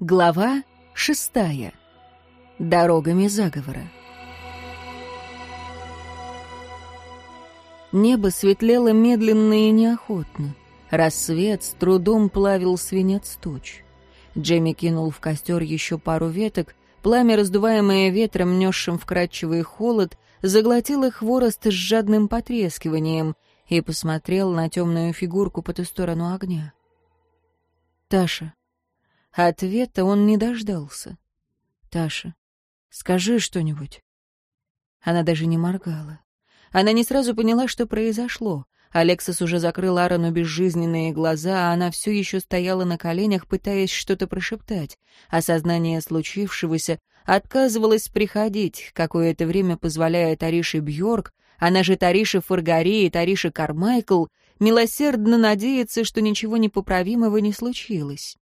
Глава шестая. Дорогами заговора. Небо светлело медленно и неохотно. Рассвет с трудом плавил свинец туч. Джемми кинул в костер еще пару веток. Пламя, раздуваемое ветром, несшим вкрадчивый холод, заглотило хворост с жадным потрескиванием и посмотрел на темную фигурку по ту сторону огня. «Таша, а ответа он не дождался. «Таша, скажи что-нибудь». Она даже не моргала. Она не сразу поняла, что произошло. Алексис уже закрыл Аарону безжизненные глаза, а она все еще стояла на коленях, пытаясь что-то прошептать. Осознание случившегося отказывалось приходить, какое-то время позволяя Тарише Бьорк, она же Тариша Фаргари и Тариша Кармайкл, милосердно надеяться, что ничего непоправимого не случилось.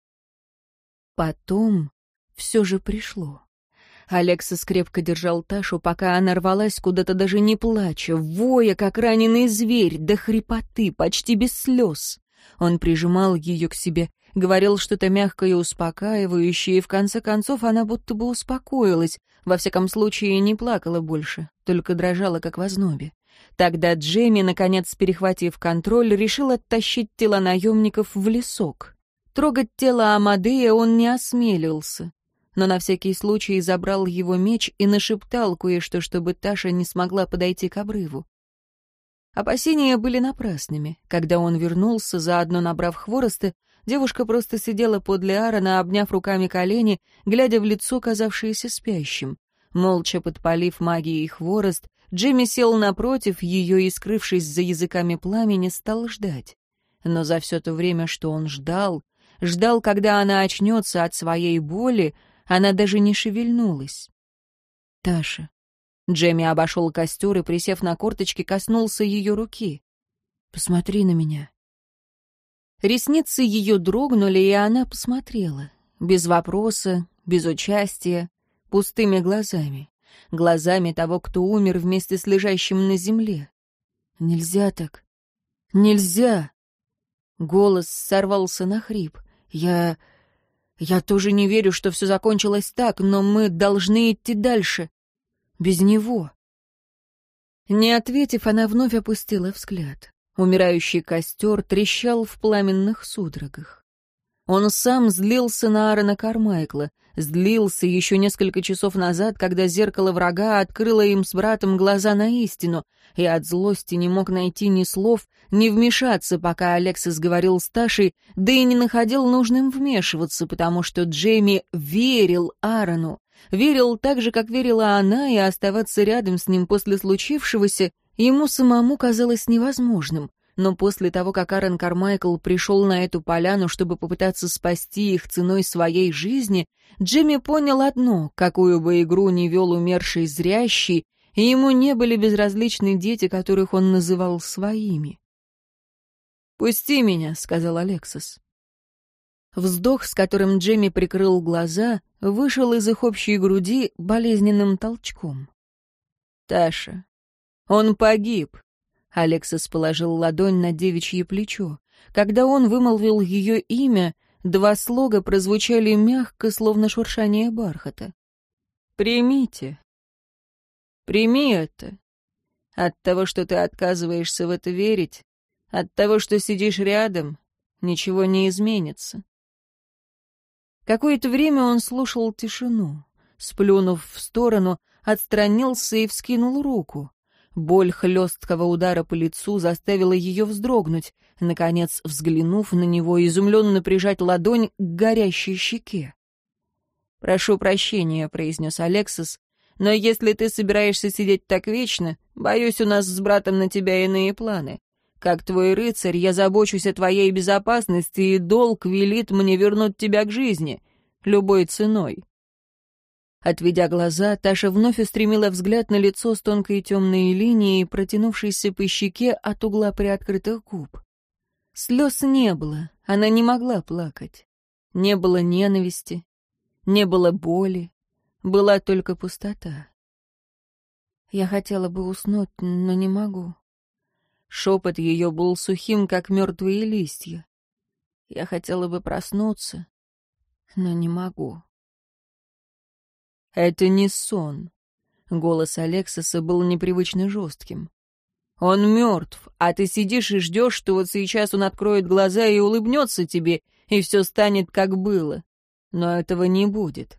Потом все же пришло. Алекса скрепко держал Ташу, пока она рвалась куда-то даже не плача, воя, как раненый зверь, до хрипоты, почти без слез. Он прижимал ее к себе, говорил что-то мягкое и успокаивающее, и в конце концов она будто бы успокоилась, во всяком случае не плакала больше, только дрожала, как в ознобе. Тогда Джейми, наконец перехватив контроль, решил оттащить тела наемников в лесок. Трогать тело Амадея он не осмелился, но на всякий случай забрал его меч и нашептал кое-что, чтобы Таша не смогла подойти к обрыву. Опасения были напрасными. Когда он вернулся, заодно набрав хвороста, девушка просто сидела подле Аарона, обняв руками колени, глядя в лицо, казавшееся спящим. Молча подпалив магией хворост, Джимми сел напротив ее и, скрывшись за языками пламени, стал ждать. Но за все то время, что он ждал, ждал, когда она очнется от своей боли, она даже не шевельнулась. «Таша». Джемми обошел костер и, присев на корточки, коснулся ее руки. «Посмотри на меня». Ресницы ее дрогнули, и она посмотрела. Без вопроса, без участия, пустыми глазами. Глазами того, кто умер вместе с лежащим на земле. «Нельзя так. Нельзя!» Голос сорвался на хрип. Я... я тоже не верю, что все закончилось так, но мы должны идти дальше. Без него. Не ответив, она вновь опустила взгляд. Умирающий костер трещал в пламенных судорогах. Он сам злился на Аарона Кармайкла, злился еще несколько часов назад, когда зеркало врага открыло им с братом глаза на истину, и от злости не мог найти ни слов, ни вмешаться, пока Алексис говорил с Ташей, да и не находил нужным вмешиваться, потому что Джейми верил Аарону, верил так же, как верила она, и оставаться рядом с ним после случившегося ему самому казалось невозможным но после того, как Аарон Кармайкл пришел на эту поляну, чтобы попытаться спасти их ценой своей жизни, Джимми понял одно — какую бы игру ни вел умерший зрящий, ему не были безразличны дети, которых он называл своими. «Пусти меня», — сказал Алексис. Вздох, с которым Джимми прикрыл глаза, вышел из их общей груди болезненным толчком. «Таша, он погиб», Алексис положил ладонь на девичье плечо. Когда он вымолвил ее имя, два слога прозвучали мягко, словно шуршание бархата. «Примите. Прими это. От того, что ты отказываешься в это верить, от того, что сидишь рядом, ничего не изменится». Какое-то время он слушал тишину. Сплюнув в сторону, отстранился и вскинул руку. Боль хлесткого удара по лицу заставила ее вздрогнуть, наконец, взглянув на него, изумленно прижать ладонь к горящей щеке. «Прошу прощения», — произнес Алексис, «но если ты собираешься сидеть так вечно, боюсь, у нас с братом на тебя иные планы. Как твой рыцарь, я забочусь о твоей безопасности, и долг велит мне вернуть тебя к жизни, любой ценой». Отведя глаза, Таша вновь устремила взгляд на лицо с тонкой темной линией, протянувшейся по щеке от угла приоткрытых губ. Слез не было, она не могла плакать. Не было ненависти, не было боли, была только пустота. Я хотела бы уснуть, но не могу. Шепот ее был сухим, как мертвые листья. Я хотела бы проснуться, но не могу. «Это не сон». Голос Алексиса был непривычно жестким. «Он мертв, а ты сидишь и ждешь, что вот сейчас он откроет глаза и улыбнется тебе, и все станет, как было. Но этого не будет».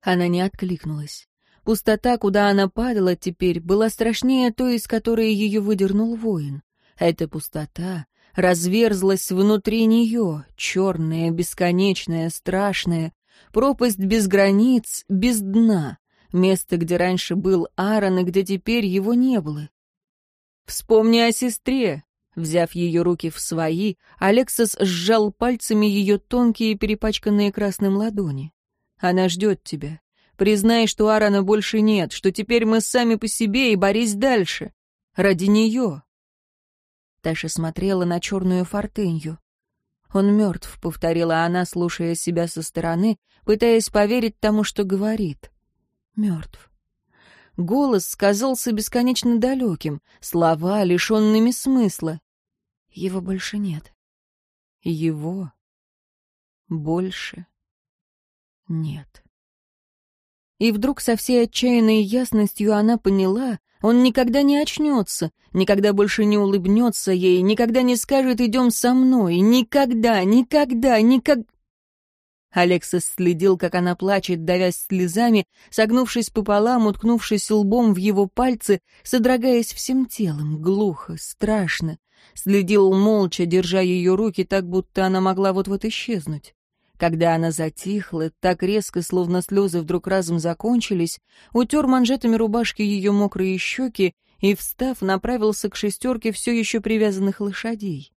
Она не откликнулась. Пустота, куда она падала теперь, была страшнее той, из которой ее выдернул воин. Эта пустота разверзлась внутри нее, черная, бесконечная, страшная, Пропасть без границ, без дна. Место, где раньше был Аарон и где теперь его не было. «Вспомни о сестре!» Взяв ее руки в свои, Алексас сжал пальцами ее тонкие, перепачканные красным ладони. «Она ждет тебя. Признай, что Аарона больше нет, что теперь мы сами по себе и борись дальше. Ради нее!» Таша смотрела на черную фортынью. Он мертв, повторила она, слушая себя со стороны, пытаясь поверить тому, что говорит. Мертв. Голос сказался бесконечно далеким, слова лишенными смысла. Его больше нет. Его больше нет. И вдруг со всей отчаянной ясностью она поняла, он никогда не очнется, никогда больше не улыбнется ей, никогда не скажет «идем со мной», никогда, никогда, никогда. Алексис следил, как она плачет, давясь слезами, согнувшись пополам, уткнувшись лбом в его пальцы, содрогаясь всем телом, глухо, страшно. Следил молча, держа ее руки так, будто она могла вот-вот исчезнуть. Когда она затихла, так резко, словно слезы вдруг разом закончились, утер манжетами рубашки ее мокрые щеки и, встав, направился к шестерке все еще привязанных лошадей.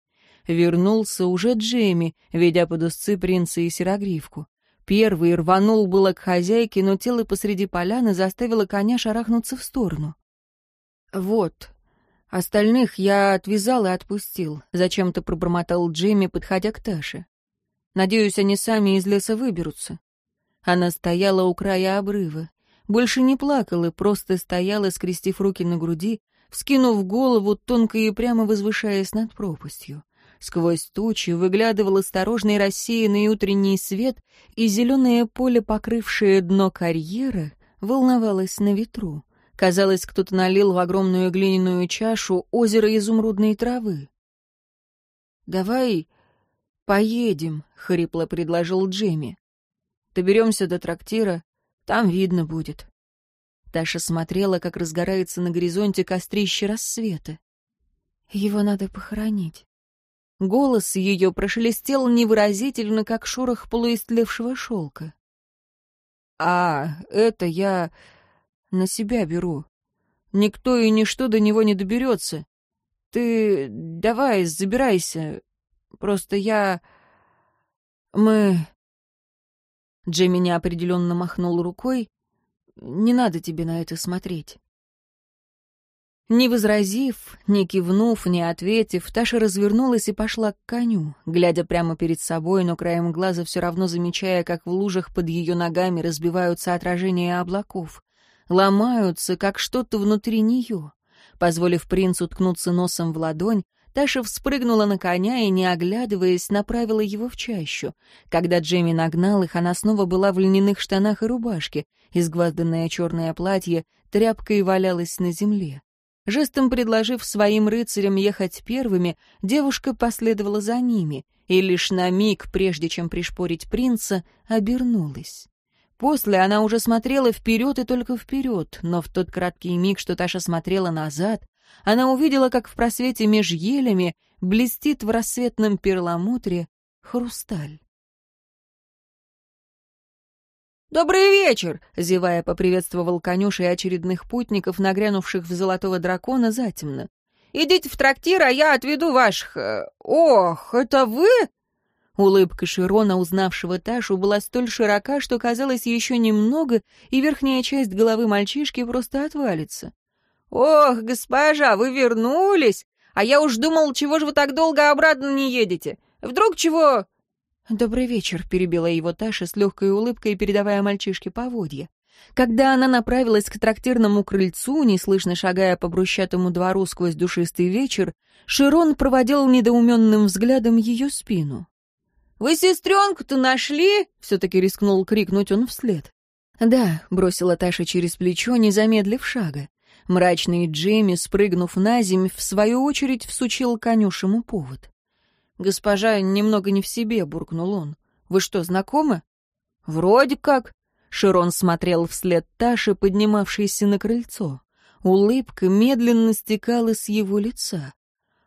Вернулся уже Джейми, ведя под узцы принца и серогривку. Первый рванул было к хозяйке, но тело посреди поляны заставило коня шарахнуться в сторону. «Вот», Остальных я отвязал и отпустил, зачем-то пробормотал Джимми, подходя к Таше. Надеюсь, они сами из леса выберутся. Она стояла у края обрыва. Больше не плакала, просто стояла, скрестив руки на груди, вскинув голову, тонко и прямо возвышаясь над пропастью. Сквозь тучи выглядывал осторожный рассеянный утренний свет, и зеленое поле, покрывшее дно карьера, волновалось на ветру. Казалось, кто-то налил в огромную глиняную чашу озеро изумрудной травы. «Давай «Поедем», — хрипло предложил Джимми. «Доберемся до трактира, там видно будет». Таша смотрела, как разгорается на горизонте кострище рассвета. «Его надо похоронить». Голос ее прошелестел невыразительно, как шорох полуистлевшего шелка. «А, это я на себя беру. Никто и ничто до него не доберется. Ты давай, забирайся, Просто я... Мы...» Джемми неопределенно махнул рукой. «Не надо тебе на это смотреть». Не возразив, не кивнув, не ответив, Таша развернулась и пошла к коню, глядя прямо перед собой, но краем глаза все равно замечая, как в лужах под ее ногами разбиваются отражения облаков, ломаются, как что-то внутри нее. Позволив принцу Таша вспрыгнула на коня и, не оглядываясь, направила его в чащу. Когда Джейми нагнал их, она снова была в льняных штанах и рубашке. изгвозданное черное платье тряпкой валялось на земле. Жестом предложив своим рыцарям ехать первыми, девушка последовала за ними и лишь на миг, прежде чем пришпорить принца, обернулась. После она уже смотрела вперед и только вперед, но в тот краткий миг, что Таша смотрела назад, она увидела, как в просвете меж елями блестит в рассветном перламутре хрусталь. «Добрый вечер!» — зевая поприветствовал конюш и очередных путников, нагрянувших в золотого дракона затемно. «Идите в трактир, а я отведу ваших... Э, ох, это вы?» Улыбка Широна, узнавшего Ташу, была столь широка, что казалось еще немного, и верхняя часть головы мальчишки просто отвалится. «Ох, госпожа, вы вернулись! А я уж думал, чего же вы так долго обратно не едете? Вдруг чего...» «Добрый вечер», — перебила его Таша с легкой улыбкой, передавая мальчишке поводья. Когда она направилась к трактирному крыльцу, неслышно шагая по брусчатому двору сквозь душистый вечер, Широн проводил недоуменным взглядом ее спину. «Вы сестренку-то нашли?» — все-таки рискнул крикнуть он вслед. «Да», — бросила Таша через плечо, не замедлив шага. Мрачный Джимми, спрыгнув на земь, в свою очередь всучил конюшему повод. «Госпожа немного не в себе», — буркнул он. «Вы что, знакомы?» «Вроде как». Широн смотрел вслед Таши, поднимавшейся на крыльцо. Улыбка медленно стекала с его лица.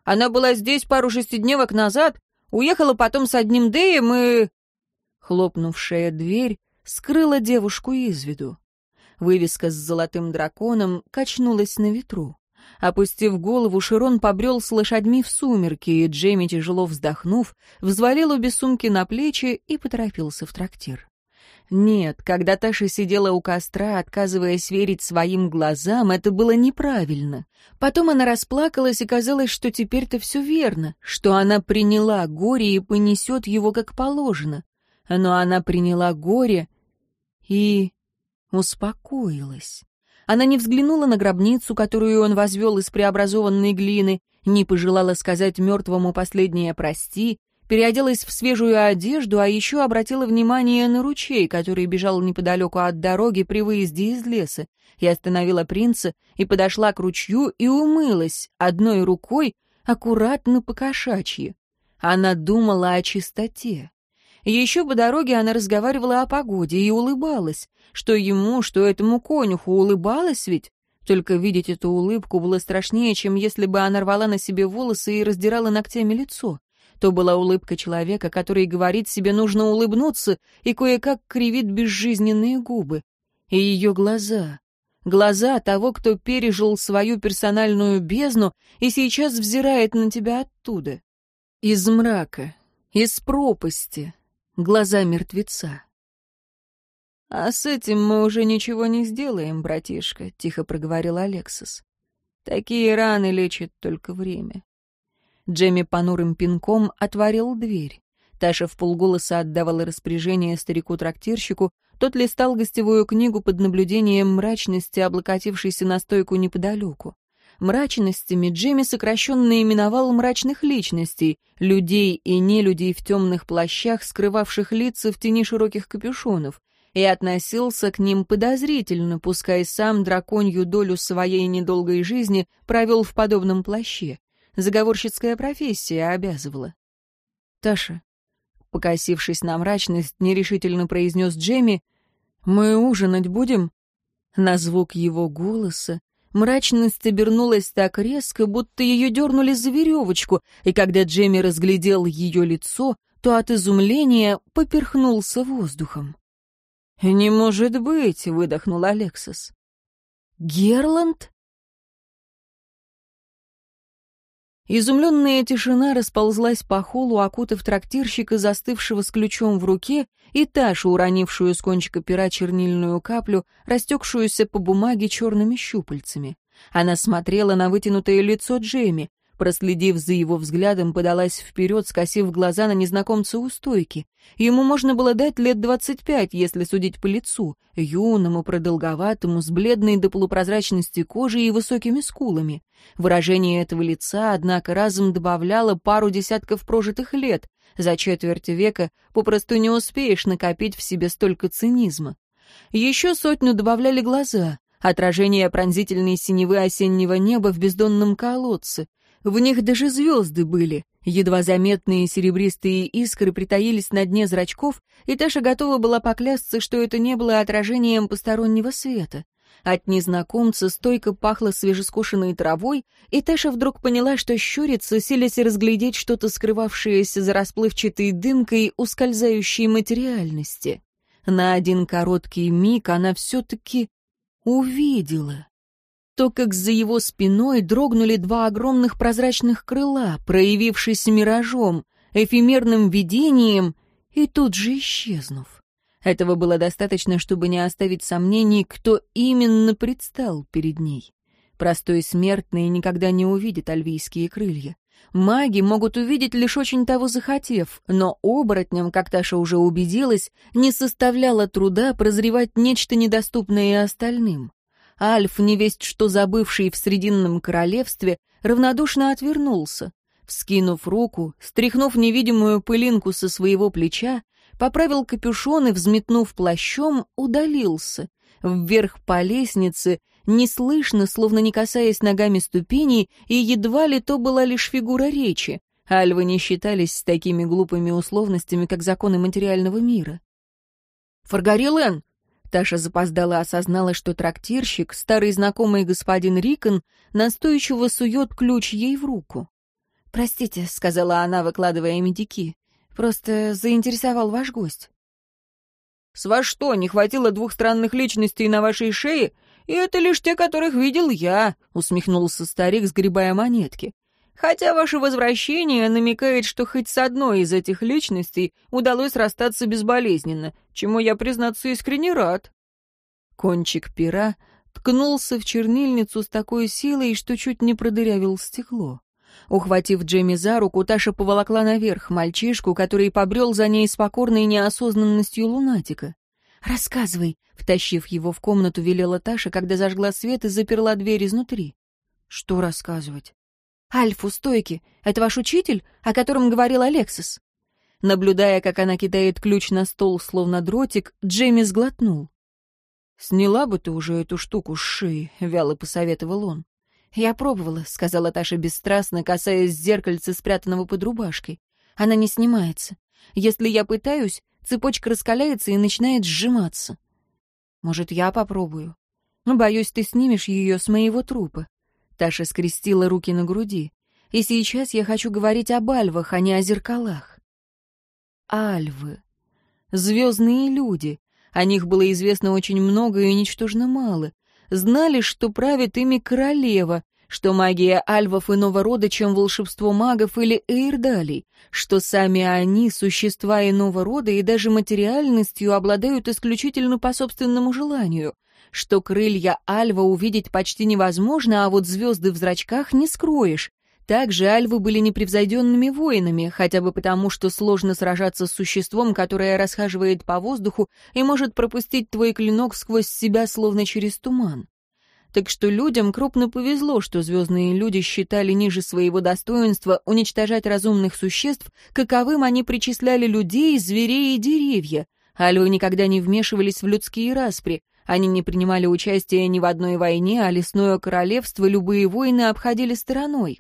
«Она была здесь пару шестидневок назад, уехала потом с одним Дэем и...» Хлопнувшая дверь скрыла девушку из виду. Вывеска с золотым драконом качнулась на ветру. Опустив голову, Широн побрел с лошадьми в сумерки, и Джейми, тяжело вздохнув, взвалил обе сумки на плечи и поторопился в трактир. Нет, когда Таша сидела у костра, отказываясь верить своим глазам, это было неправильно. Потом она расплакалась, и казалось, что теперь-то все верно, что она приняла горе и понесет его как положено. Но она приняла горе и Успокоилась. Она не взглянула на гробницу, которую он возвел из преобразованной глины, не пожелала сказать мертвому последнее «прости», переоделась в свежую одежду, а еще обратила внимание на ручей, который бежал неподалеку от дороги при выезде из леса. и остановила принца и подошла к ручью и умылась одной рукой, аккуратно по кошачьи. Она думала о чистоте. Еще по дороге она разговаривала о погоде и улыбалась. Что ему, что этому конюху улыбалась ведь? Только видеть эту улыбку было страшнее, чем если бы она рвала на себе волосы и раздирала ногтями лицо. То была улыбка человека, который говорит себе нужно улыбнуться и кое-как кривит безжизненные губы. И ее глаза. Глаза того, кто пережил свою персональную бездну и сейчас взирает на тебя оттуда. Из мрака, из пропасти, глаза мертвеца. «А с этим мы уже ничего не сделаем, братишка», — тихо проговорил Алексис. «Такие раны лечит только время». Джемми понурым пинком отворил дверь. Таша в полголоса отдавала распоряжение старику-трактирщику, тот листал гостевую книгу под наблюдением мрачности, облокотившейся на стойку неподалеку мрачностями Джемми сокращенно именовал мрачных личностей, людей и нелюдей в темных плащах, скрывавших лица в тени широких капюшонов, и относился к ним подозрительно, пускай сам драконью долю своей недолгой жизни провел в подобном плаще. Заговорщицкая профессия обязывала. «Таша», — покосившись на мрачность, нерешительно произнес Джемми, — «мы ужинать будем?» На звук его голоса Мрачность обернулась так резко, будто ее дернули за веревочку, и когда Джемми разглядел ее лицо, то от изумления поперхнулся воздухом. «Не может быть!» — выдохнул Алексис. «Герланд?» Изумленная тишина расползлась по холу, окутав трактирщика, застывшего с ключом в руке, и Ташу, уронившую с кончика пера чернильную каплю, растекшуюся по бумаге черными щупальцами. Она смотрела на вытянутое лицо Джейми, Проследив за его взглядом, подалась вперед, скосив глаза на незнакомца у стойки. Ему можно было дать лет двадцать пять, если судить по лицу, юному, продолговатому, с бледной до полупрозрачности кожи и высокими скулами. Выражение этого лица, однако, разом добавляло пару десятков прожитых лет. За четверть века попросту не успеешь накопить в себе столько цинизма. Еще сотню добавляли глаза — отражение пронзительной синевы осеннего неба в бездонном колодце, в них даже звезды были. Едва заметные серебристые искры притаились на дне зрачков, и Таша готова была поклясться, что это не было отражением постороннего света. От незнакомца стойко пахло свежескошенной травой, и Таша вдруг поняла, что щурится, силясь разглядеть что-то скрывавшееся за расплывчатой дымкой ускользающей материальности. На один короткий миг она все-таки увидела то, как за его спиной дрогнули два огромных прозрачных крыла, проявившись миражом, эфемерным видением и тут же исчезнув. Этого было достаточно, чтобы не оставить сомнений, кто именно предстал перед ней. Простой смертный никогда не увидит альвийские крылья. Маги могут увидеть лишь очень того захотев, но оборотням, как Таша уже убедилась, не составляло труда прозревать нечто недоступное и остальным. Альф, невесть что забывший в Срединном королевстве, равнодушно отвернулся. Вскинув руку, стряхнув невидимую пылинку со своего плеча, поправил капюшон и, взметнув плащом, удалился. Вверх по лестнице, неслышно, словно не касаясь ногами ступеней, и едва ли то была лишь фигура речи. Альвы не считались с такими глупыми условностями, как законы материального мира. «Фаргарилен, Таша запоздала, осознала, что трактирщик, старый знакомый господин Рикон, настойчиво сует ключ ей в руку. «Простите», — сказала она, выкладывая медики, — «просто заинтересовал ваш гость». «С вас что, не хватило двух странных личностей на вашей шее? И это лишь те, которых видел я», — усмехнулся старик, сгребая монетки. «Хотя ваше возвращение намекает, что хоть с одной из этих личностей удалось расстаться безболезненно, чему я, признаться, искренне рад». Кончик пера ткнулся в чернильницу с такой силой, что чуть не продырявил стекло. Ухватив Джемми за руку, Таша поволокла наверх мальчишку, который побрел за ней с покорной неосознанностью лунатика. «Рассказывай», — втащив его в комнату, велела Таша, когда зажгла свет и заперла дверь изнутри. «Что рассказывать?» «Альфу, стойки. Это ваш учитель, о котором говорил Алексис?» Наблюдая, как она кидает ключ на стол, словно дротик, Джейми сглотнул. «Сняла бы ты уже эту штуку с шеи», — вяло посоветовал он. «Я пробовала», — сказала Таша бесстрастно, касаясь зеркальца, спрятанного под рубашкой. «Она не снимается. Если я пытаюсь, цепочка раскаляется и начинает сжиматься». «Может, я попробую?» ну, «Боюсь, ты снимешь ее с моего трупа». Таша скрестила руки на груди. «И сейчас я хочу говорить об альвах, а не о зеркалах» альвы. Звездные люди. О них было известно очень много и ничтожно мало. Знали, что правит ими королева, что магия альвов иного рода, чем волшебство магов или эйрдалей, что сами они — существа иного рода и даже материальностью обладают исключительно по собственному желанию — что крылья Альва увидеть почти невозможно, а вот звезды в зрачках не скроешь, также альвы были непревзойденными воинами, хотя бы потому, что сложно сражаться с существом, которое расхаживает по воздуху и может пропустить твой клинок сквозь себя, словно через туман. Так что людям крупно повезло, что звездные люди считали ниже своего достоинства уничтожать разумных существ, каковым они причисляли людей, зверей и деревья. Альвы никогда не вмешивались в людские распри, они не принимали участия ни в одной войне, а лесное королевство любые войны обходили стороной.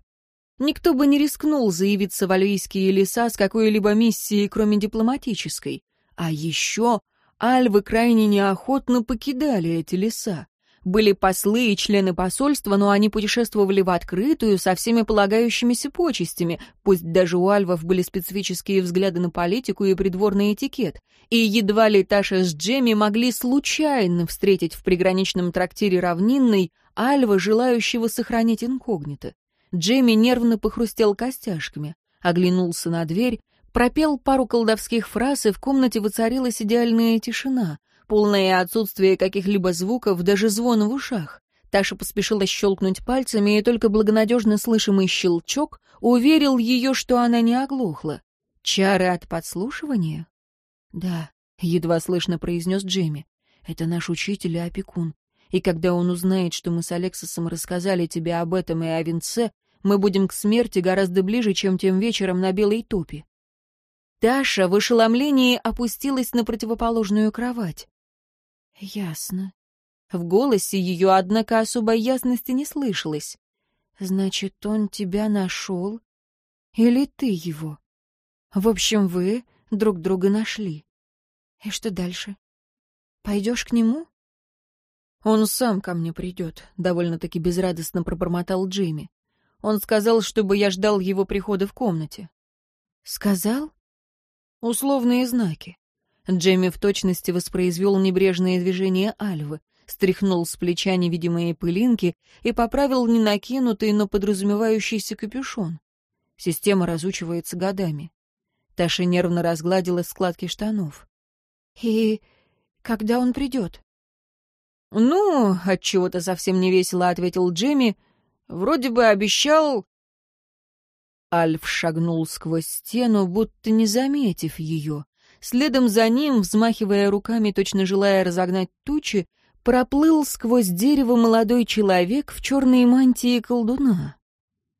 Никто бы не рискнул заявиться в Альвийские леса с какой-либо миссией, кроме дипломатической. А еще альвы крайне неохотно покидали эти леса. Были послы и члены посольства, но они путешествовали в открытую со всеми полагающимися почестями, пусть даже у альвов были специфические взгляды на политику и придворный этикет. И едва ли Таша с Джемми могли случайно встретить в приграничном трактире равнинной альва, желающего сохранить инкогнито. Джейми нервно похрустел костяшками, оглянулся на дверь, пропел пару колдовских фраз, и в комнате воцарилась идеальная тишина, полное отсутствие каких-либо звуков, даже звона в ушах. Таша поспешила щелкнуть пальцами, и только благонадежно слышимый щелчок уверил ее, что она не оглохла. «Чары от подслушивания?» «Да», — едва слышно произнес Джейми. «Это наш учитель и опекун и когда он узнает, что мы с Алексосом рассказали тебе об этом и о венце, мы будем к смерти гораздо ближе, чем тем вечером на Белой топе». Таша в ошеломлении опустилась на противоположную кровать. «Ясно». В голосе ее, однако, особой ясности не слышалось. «Значит, он тебя нашел? Или ты его? В общем, вы друг друга нашли. И что дальше? Пойдешь к нему?» Он сам ко мне придет, довольно-таки безрадостно пробормотал Джимми. Он сказал, чтобы я ждал его прихода в комнате. Сказал? Условные знаки. Джимми в точности воспроизвел небрежные движения Альвы, стряхнул с плеча невидимые пылинки и поправил ненакинутый, но подразумевающийся капюшон. Система разучивается годами. Таша нервно разгладила складки штанов. «И когда он придет?» «Ну, отчего-то совсем не весело», — ответил Джимми. «Вроде бы обещал...» Альф шагнул сквозь стену, будто не заметив ее. Следом за ним, взмахивая руками, точно желая разогнать тучи, проплыл сквозь дерево молодой человек в черной мантии колдуна.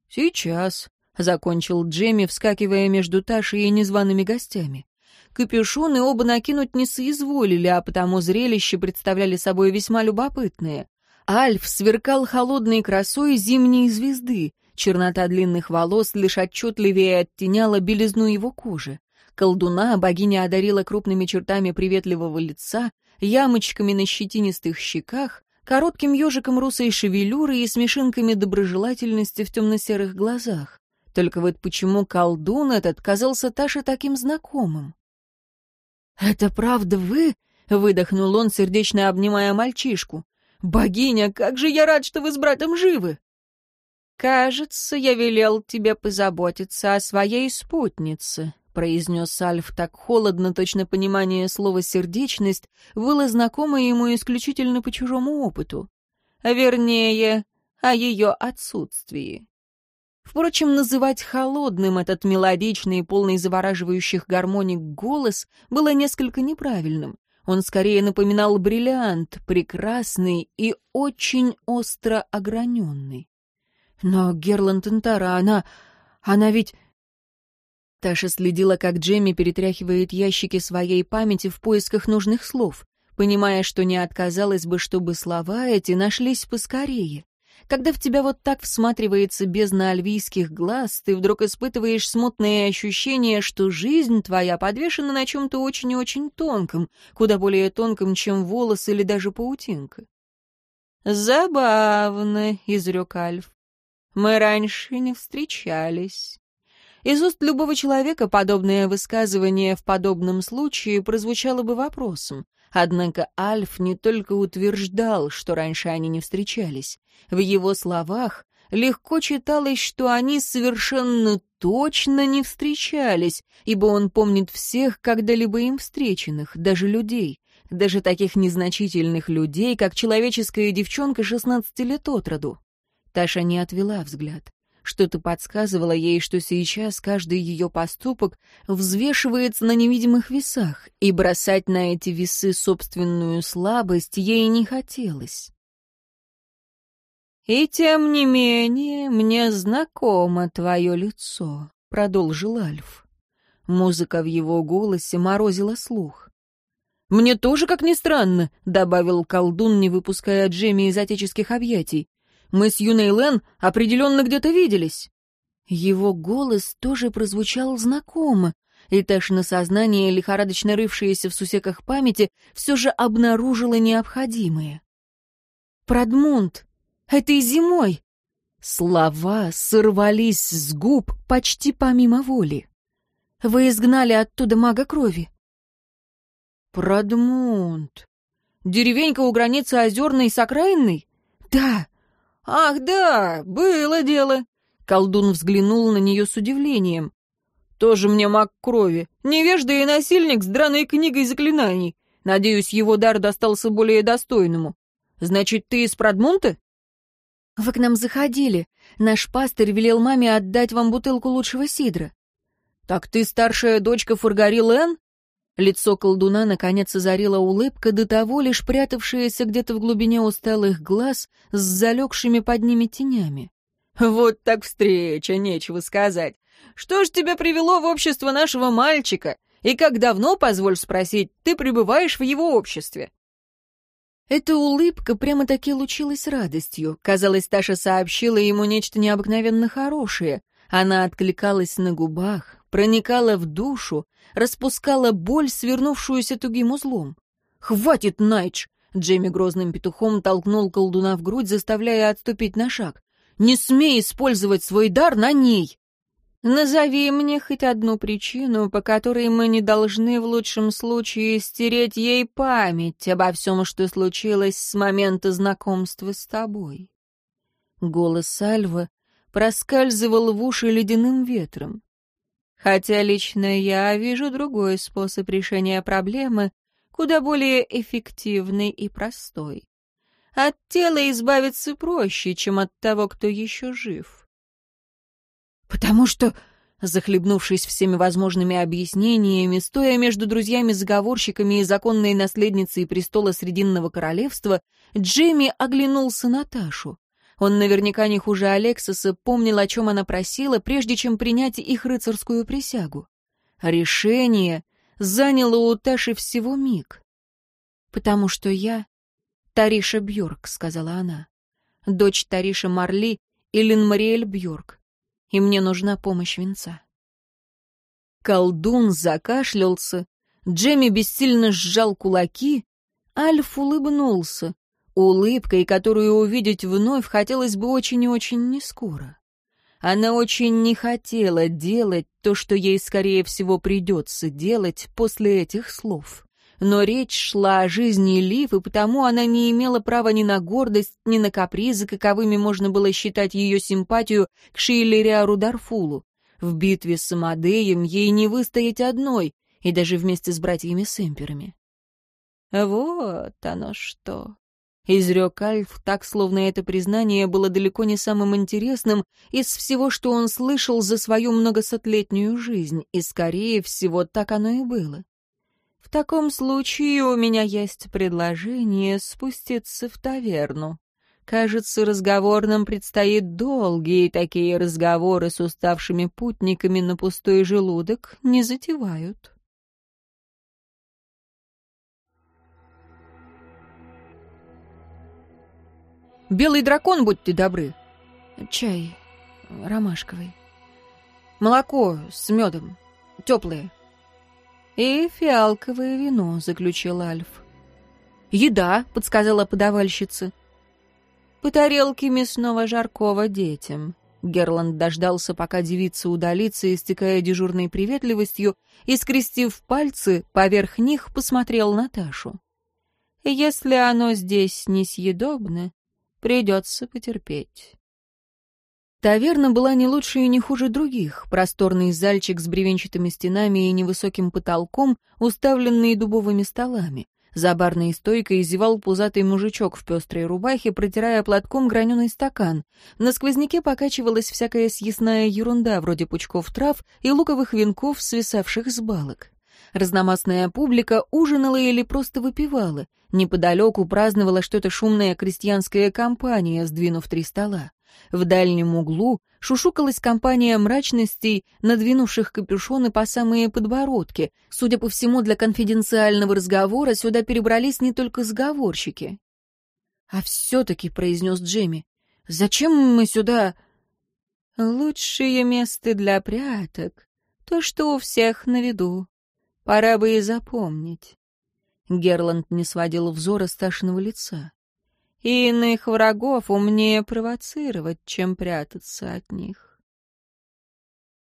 «Сейчас», — закончил Джемми, вскакивая между Ташей и незваными гостями. Капюшон и оба накинуть не соизволили, а потому зрелище представляли собой весьма любопытные. Альф сверкал холодной красой зимней звезды. Чернота длинных волос лишь отчетливее оттеняла белизну его кожи. Колдуна богиня одарила крупными чертами приветливого лица, ямочками на щетинистых щеках, коротким ежиком русой шевелюры и смешинками доброжелательности в темно-серых глазах. Только вот почему колдун этот казался Таше таким знакомым? «Это правда вы?» — выдохнул он, сердечно обнимая мальчишку. «Богиня, как же я рад, что вы с братом живы!» «Кажется, я велел тебе позаботиться о своей спутнице», — произнес Альф так холодно, точно понимание слова «сердечность» было знакомо ему исключительно по чужому опыту. Вернее, о ее отсутствии. Впрочем, называть холодным этот мелодичный, полный завораживающих гармоник голос было несколько неправильным. Он скорее напоминал бриллиант, прекрасный и очень остро ограненный. Но Герланд Энтара, она... она ведь... Таша следила, как Джемми перетряхивает ящики своей памяти в поисках нужных слов, понимая, что не отказалась бы, чтобы слова эти нашлись поскорее. Когда в тебя вот так всматривается бездна альвийских глаз, ты вдруг испытываешь смутное ощущение, что жизнь твоя подвешена на чем-то очень и очень тонком, куда более тонком, чем волос или даже паутинка. «Забавно», — изрек Альф. «Мы раньше не встречались». Из уст любого человека подобное высказывание в подобном случае прозвучало бы вопросом. Однако Альф не только утверждал, что раньше они не встречались. В его словах легко читалось, что они совершенно точно не встречались, ибо он помнит всех когда-либо им встреченных, даже людей, даже таких незначительных людей, как человеческая девчонка 16 лет от роду. Таша не отвела взгляд. Что-то подсказывало ей, что сейчас каждый ее поступок взвешивается на невидимых весах, и бросать на эти весы собственную слабость ей не хотелось. «И тем не менее мне знакомо твое лицо», — продолжил Альф. Музыка в его голосе морозила слух. «Мне тоже, как ни странно», — добавил колдун, не выпуская Джемми из отеческих объятий. Мы с юной Лен определенно где-то виделись». Его голос тоже прозвучал знакомо, и на сознание, лихорадочно рывшееся в сусеках памяти, все же обнаружило необходимое. «Продмунд! Это и зимой!» Слова сорвались с губ почти помимо воли. «Вы изгнали оттуда мага крови». «Продмунд! Деревенька у границы Озерной с Окраинной?» «Да!» «Ах, да, было дело!» Колдун взглянул на нее с удивлением. «Тоже мне маг крови. Невежда и насильник с драной книгой заклинаний. Надеюсь, его дар достался более достойному. Значит, ты из Прадмунта?» «Вы к нам заходили. Наш пастырь велел маме отдать вам бутылку лучшего сидра». «Так ты старшая дочка Фургари Лен?» Лицо колдуна наконец озарила улыбка, до того лишь прятавшаяся где-то в глубине усталых глаз с залегшими под ними тенями. «Вот так встреча, нечего сказать. Что ж тебя привело в общество нашего мальчика? И как давно, позволь спросить, ты пребываешь в его обществе?» Эта улыбка прямо-таки лучилась радостью. Казалось, Таша сообщила ему нечто необыкновенно хорошее. Она откликалась на губах, проникала в душу, распускала боль, свернувшуюся тугим узлом. «Хватит, Найч! Джейми грозным петухом толкнул колдуна в грудь, заставляя отступить на шаг. «Не смей использовать свой дар на ней!» «Назови мне хоть одну причину, по которой мы не должны в лучшем случае стереть ей память обо всем, что случилось с момента знакомства с тобой». Голос Альвы проскальзывал в уши ледяным ветром. Хотя лично я вижу другой способ решения проблемы, куда более эффективный и простой. От тела избавиться проще, чем от того, кто еще жив. Потому что, захлебнувшись всеми возможными объяснениями, стоя между друзьями-заговорщиками и законной наследницей престола Срединного королевства, Джимми оглянулся на Ташу. Он наверняка не хуже Алексиса помнил, о чем она просила, прежде чем принять их рыцарскую присягу. Решение заняло у Таши всего миг. «Потому что я — Тариша Бьорк», — сказала она. «Дочь Тариша Марли и Линмариэль Бьорк. И мне нужна помощь венца». Колдун закашлялся, Джемми бессильно сжал кулаки, Альф улыбнулся улыбкой, которую увидеть вновь хотелось бы очень и очень нескоро. Она очень не хотела делать то, что ей, скорее всего, придется делать после этих слов. Но речь шла о жизни Лив, и потому она не имела права ни на гордость, ни на капризы, каковыми можно было считать ее симпатию к Шейлериару Дарфулу. В битве с Амадеем ей не выстоять одной, и даже вместе с братьями-сэмперами. Вот оно что. Изрек Альф так, словно это признание было далеко не самым интересным из всего, что он слышал за свою многосотлетнюю жизнь, и, скорее всего, так оно и было. «В таком случае у меня есть предложение спуститься в таверну», Кажется, разговор нам предстоит долгие такие разговоры с уставшими путниками на пустой желудок не затевают. Белый дракон, будьте добры. Чай ромашковый. Молоко с медом. Теплое. И фиалковое вино, заключил Альф. Еда, подсказала подавальщица. По тарелке мясного жаркого детям. Герланд дождался, пока девица удалится, истекая дежурной приветливостью, и, скрестив пальцы, поверх них посмотрел Наташу. «Если оно здесь несъедобно, придется потерпеть. Таверна была не лучше и не хуже других. Просторный зальчик с бревенчатыми стенами и невысоким потолком, уставленный дубовыми столами. За барной стойкой зевал пузатый мужичок в пестрой рубахе, протирая платком граненый стакан. На сквозняке покачивалась всякая съестная ерунда, вроде пучков трав и луковых венков, свисавших с балок. Разномастная публика ужинала или просто выпивала. Неподалеку праздновала что-то шумная крестьянская компания, сдвинув три стола. В дальнем углу шушукалась компания мрачностей, надвинувших капюшоны по самые подбородки. Судя по всему, для конфиденциального разговора сюда перебрались не только сговорщики. «А все-таки», — произнес Джимми, — «зачем мы сюда...» «Лучшие места для пряток, то, что у всех на виду», Пора бы и запомнить. Герланд не сводил взора с лица. И иных врагов умнее провоцировать, чем прятаться от них.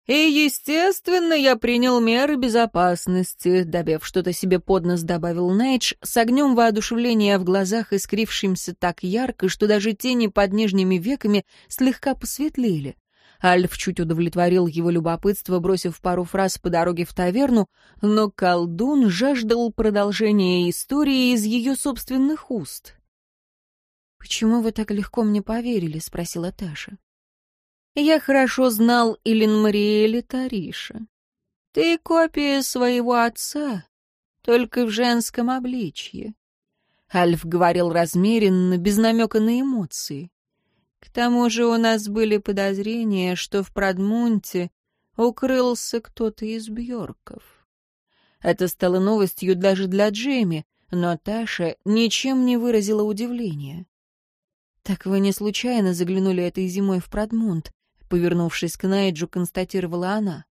И, естественно, я принял меры безопасности, добев что-то себе под нос, добавил Нейдж, с огнем воодушевления в глазах, искрившимся так ярко, что даже тени под нижними веками слегка посветлели. Альф чуть удовлетворил его любопытство, бросив пару фраз по дороге в таверну, но колдун жаждал продолжения истории из ее собственных уст. «Почему вы так легко мне поверили?» — спросила Таша. «Я хорошо знал Илин Мариэля Тариша. Ты копия своего отца, только в женском обличье». Альф говорил размеренно, без намека на эмоции. К тому же у нас были подозрения, что в Прадмунте укрылся кто-то из Бьорков. Это стало новостью даже для Джейми, но Таша ничем не выразила удивления. «Так вы не случайно заглянули этой зимой в Прадмунт?» — повернувшись к Найджу, констатировала она.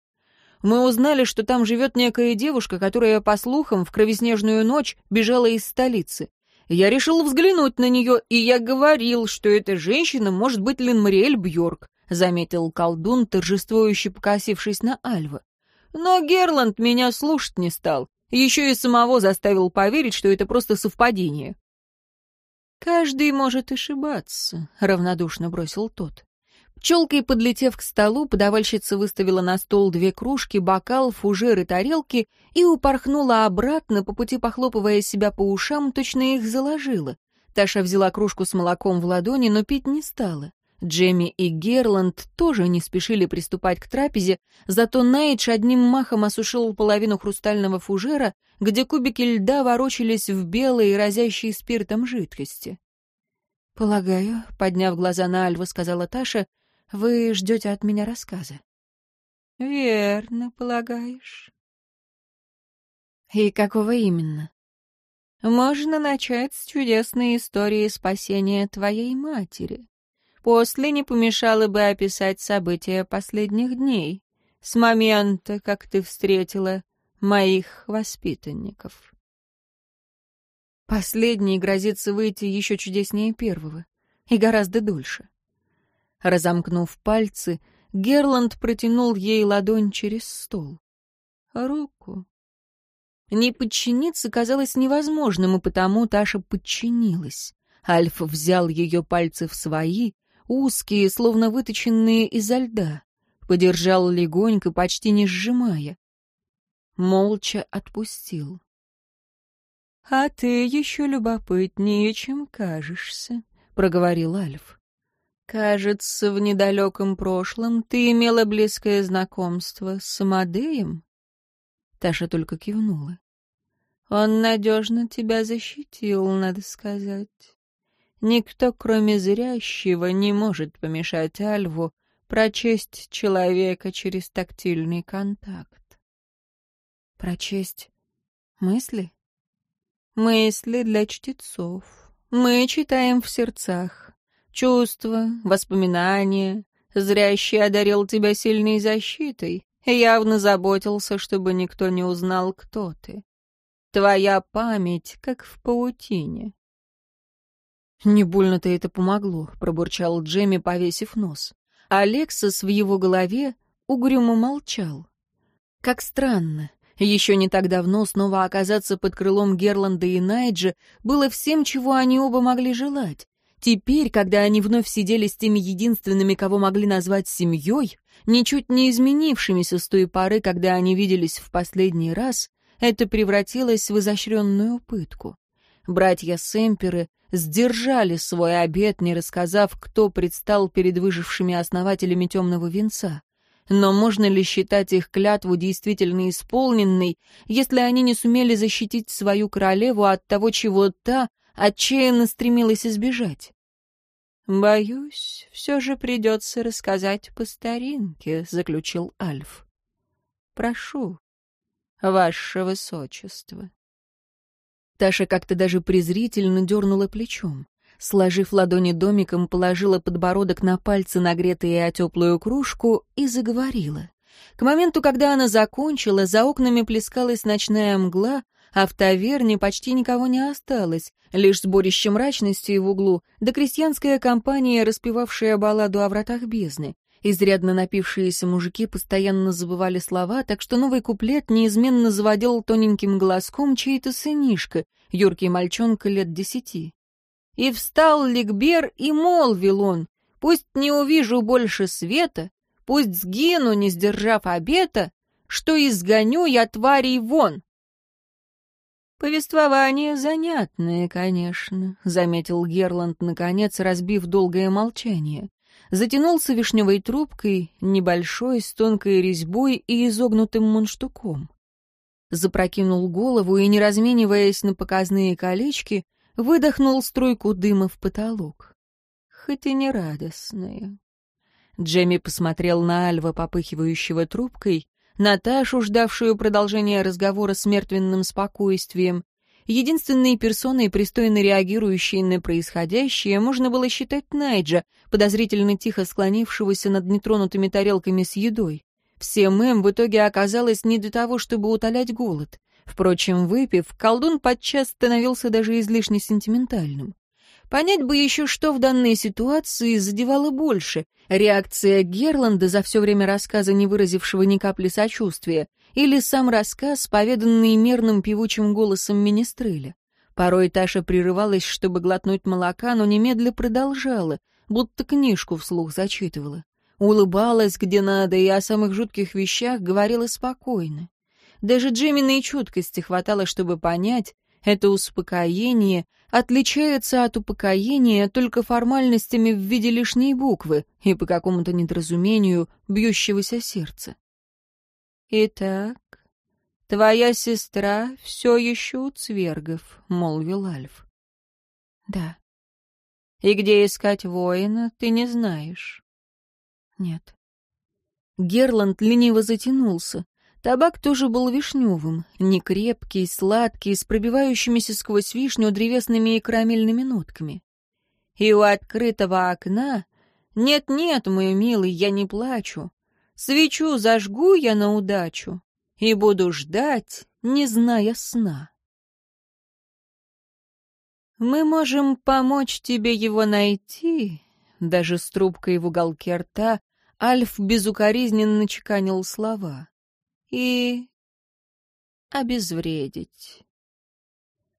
«Мы узнали, что там живет некая девушка, которая, по слухам, в кровеснежную ночь бежала из столицы. Я решил взглянуть на нее, и я говорил, что эта женщина может быть Линмариэль Бьорк, заметил колдун, торжествующе покосившись на Альва. Но Герланд меня слушать не стал. Еще и самого заставил поверить, что это просто совпадение. «Каждый может ошибаться», — равнодушно бросил тот. Челкой подлетев к столу, подавальщица выставила на стол две кружки, бокал, фужер и тарелки и упорхнула обратно, по пути похлопывая себя по ушам, точно их заложила. Таша взяла кружку с молоком в ладони, но пить не стала. Джемми и Герланд тоже не спешили приступать к трапезе, зато Найдж одним махом осушил половину хрустального фужера, где кубики льда ворочались в белой, разящей спиртом жидкости. «Полагаю», — подняв глаза на Альву, сказала Таша, вы ждете от меня рассказа? — Верно полагаешь. — И какого именно? — Можно начать с чудесной истории спасения твоей матери. После не помешало бы описать события последних дней, с момента, как ты встретила моих воспитанников. Последний грозится выйти еще чудеснее первого и гораздо дольше. Разомкнув пальцы, Герланд протянул ей ладонь через стол. Руку. Не подчиниться казалось невозможным, и потому Таша подчинилась. Альф взял ее пальцы в свои, узкие, словно выточенные изо льда, подержал легонько, почти не сжимая. Молча отпустил. «А ты еще любопытнее, чем кажешься», — проговорил Альф. Кажется, в недалеком прошлом ты имела близкое знакомство с Амадеем? Таша только кивнула. Он надежно тебя защитил, надо сказать. Никто, кроме зрящего, не может помешать Альву прочесть человека через тактильный контакт. Прочесть мысли? Мысли для чтецов. Мы читаем в сердцах. Чувства, воспоминания, зрящий одарил тебя сильной защитой и явно заботился, чтобы никто не узнал, кто ты. Твоя память, как в паутине. «Не больно-то это помогло», — пробурчал Джемми, повесив нос. Алексас в его голове угрюмо молчал. «Как странно. Еще не так давно снова оказаться под крылом Герланда и Найджа было всем, чего они оба могли желать. Теперь, когда они вновь сидели с теми единственными, кого могли назвать семьей, ничуть не изменившимися с той поры, когда они виделись в последний раз, это превратилось в изощренную пытку. Братья Сэмперы сдержали свой обет, не рассказав, кто предстал перед выжившими основателями темного венца. Но можно ли считать их клятву действительно исполненной, если они не сумели защитить свою королеву от того, чего та отчаянно стремилась избежать. «Боюсь, все же придется рассказать по старинке», — заключил Альф. «Прошу, ваше высочество». Таша как-то даже презрительно дернула плечом. Сложив ладони домиком, положила подбородок на пальцы, нагретые о теплую кружку, и заговорила. К моменту, когда она закончила, за окнами плескалась ночная мгла, а в таверне почти никого не осталось, лишь сборище мрачности в углу, да крестьянская компания, распевавшая балладу о вратах бездны. Изрядно напившиеся мужики постоянно забывали слова, так что новый куплет неизменно заводил тоненьким глазком чей-то сынишка, юркий мальчонка лет десяти. И встал Ликбер, и молвил он, «Пусть не увижу больше света, пусть сгину, не сдержав обета, что изгоню я тварей вон, «Повествование занятное, конечно», — заметил Герланд, наконец, разбив долгое молчание. Затянулся вишневой трубкой, небольшой, с тонкой резьбой и изогнутым мунштуком. Запрокинул голову и, не размениваясь на показные колечки, выдохнул струйку дыма в потолок. Хоть и не радостное. Джемми посмотрел на Альва, попыхивающего трубкой, Наташу, ждавшую продолжения разговора с мертвенным спокойствием. Единственной персоной, пристойно реагирующей на происходящее, можно было считать Найджа, подозрительно тихо склонившегося над нетронутыми тарелками с едой. Всем им в итоге оказалось не для того, чтобы утолять голод. Впрочем, выпив, колдун подчас становился даже излишне сентиментальным. Понять бы еще, что в данной ситуации задевало больше. Реакция Герланда за все время рассказа, не выразившего ни капли сочувствия, или сам рассказ, поведанный мерным певучим голосом министреля. Порой Таша прерывалась, чтобы глотнуть молока, но немедля продолжала, будто книжку вслух зачитывала. Улыбалась где надо и о самых жутких вещах говорила спокойно. Даже Джиминой чуткости хватало, чтобы понять, это успокоение отличается от упокоения только формальностями в виде лишней буквы и по какому-то недоразумению бьющегося сердца. «Итак, твоя сестра все еще у Цвергов», — молвил Альф. «Да». «И где искать воина, ты не знаешь?» «Нет». Герланд лениво затянулся. Табак тоже был вишневым, некрепкий, сладкий, с пробивающимися сквозь вишню древесными и карамельными нотками. И у открытого окна... Нет-нет, мой милый, я не плачу. Свечу зажгу я на удачу и буду ждать, не зная сна. Мы можем помочь тебе его найти, даже с трубкой в уголке рта Альф безукоризненно чеканил слова и... обезвредить.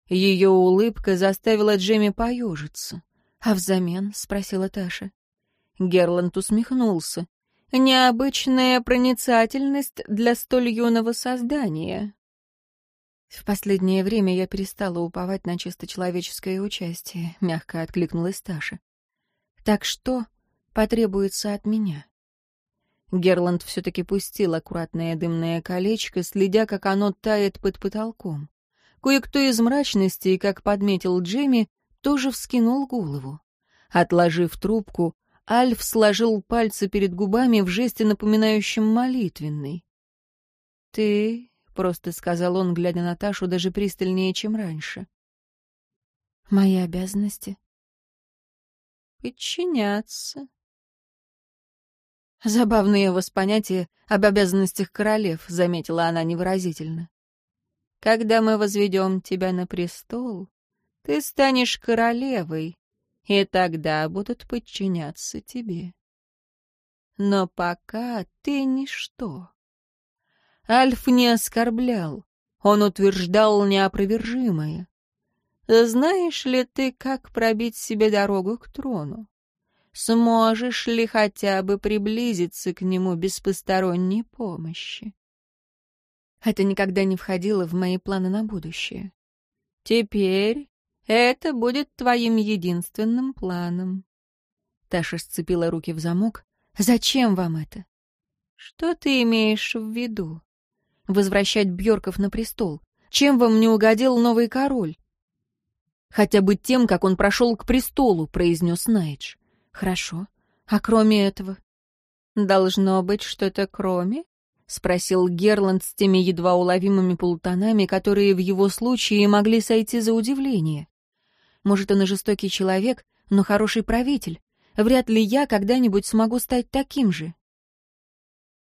Ее улыбка заставила Джемми поюжиться. «А взамен?» — спросила Таша. Герланд усмехнулся. «Необычная проницательность для столь юного создания». «В последнее время я перестала уповать на чисто человеческое участие», — мягко откликнулась Таша. «Так что потребуется от меня?» Герланд все-таки пустил аккуратное дымное колечко, следя, как оно тает под потолком. Кое-кто из мрачности, как подметил Джимми, тоже вскинул голову. Отложив трубку, Альф сложил пальцы перед губами в жесте, напоминающем молитвенный. «Ты...» — просто сказал он, глядя на Ташу даже пристальнее, чем раньше. «Мои обязанности?» «Подчиняться», «Забавные воспонятия об обязанностях королев», — заметила она невыразительно. «Когда мы возведем тебя на престол, ты станешь королевой, и тогда будут подчиняться тебе. Но пока ты ничто». Альф не оскорблял, он утверждал неопровержимое. «Знаешь ли ты, как пробить себе дорогу к трону?» сможешь ли хотя бы приблизиться к нему без посторонней помощи. Это никогда не входило в мои планы на будущее. Теперь это будет твоим единственным планом. Таша сцепила руки в замок. Зачем вам это? Что ты имеешь в виду? Возвращать Бьорков на престол. Чем вам не угодил новый король? Хотя бы тем, как он прошел к престолу, произнес Найдж. Хорошо. А кроме этого? Должно быть что-то кроме? Спросил Герланд с теми едва уловимыми полутонами, которые в его случае могли сойти за удивление. Может, он и жестокий человек, но хороший правитель. Вряд ли я когда-нибудь смогу стать таким же.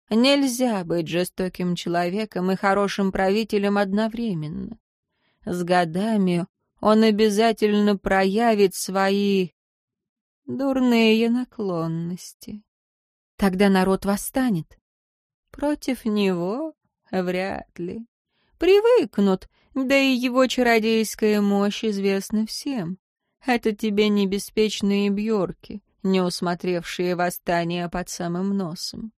Нельзя быть жестоким человеком и хорошим правителем одновременно. С годами он обязательно проявит свои дурные наклонности. Тогда народ восстанет. Против него вряд ли. Привыкнут, да и его чародейская мощь известна всем. Это тебе не беспечные бьорки, не усмотревшие восстание под самым носом.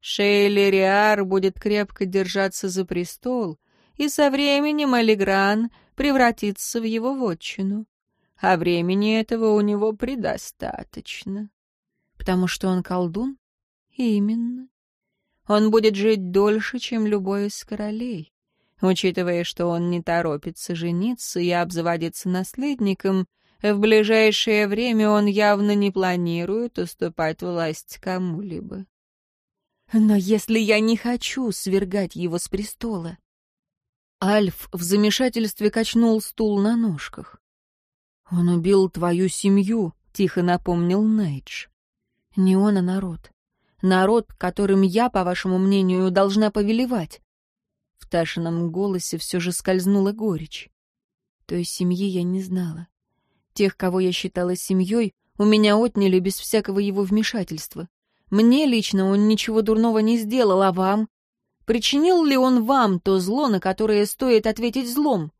Шейлериар будет крепко держаться за престол, и со временем Алигран превратится в его вотчину а времени этого у него предостаточно. Потому что он колдун? Именно. Он будет жить дольше, чем любой из королей. Учитывая, что он не торопится жениться и обзаводиться наследником, в ближайшее время он явно не планирует уступать власть кому-либо. «Но если я не хочу свергать его с престола?» Альф в замешательстве качнул стул на ножках. Он убил твою семью, тихо напомнил Нейдж. Не он, а народ. Народ, которым я, по вашему мнению, должна повелевать. В Ташином голосе все же скользнула горечь. Той семьи я не знала. Тех, кого я считала семьей, у меня отняли без всякого его вмешательства. Мне лично он ничего дурного не сделал, а вам? Причинил ли он вам то зло, на которое стоит ответить злом?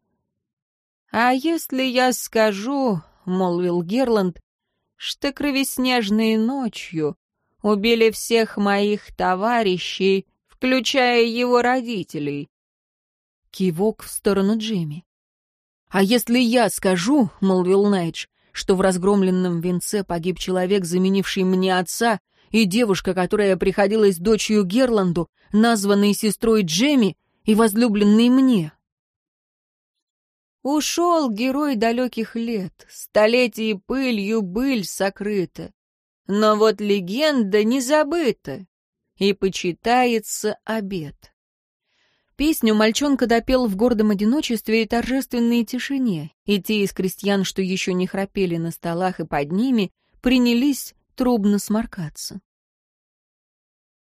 «А если я скажу, — молвил Герланд, — что кровеснежной ночью убили всех моих товарищей, включая его родителей?» Кивок в сторону Джимми. «А если я скажу, — молвил Найдж, — что в разгромленном венце погиб человек, заменивший мне отца, и девушка, которая приходилась дочью Герланду, названной сестрой Джемми и возлюбленной мне?» ушел герой далеких лет, столетий пылью быль сокрыта. Но вот легенда не забыта, и почитается обед. Песню мальчонка допел в гордом одиночестве и торжественной тишине, и те из крестьян, что еще не храпели на столах и под ними, принялись трубно сморкаться.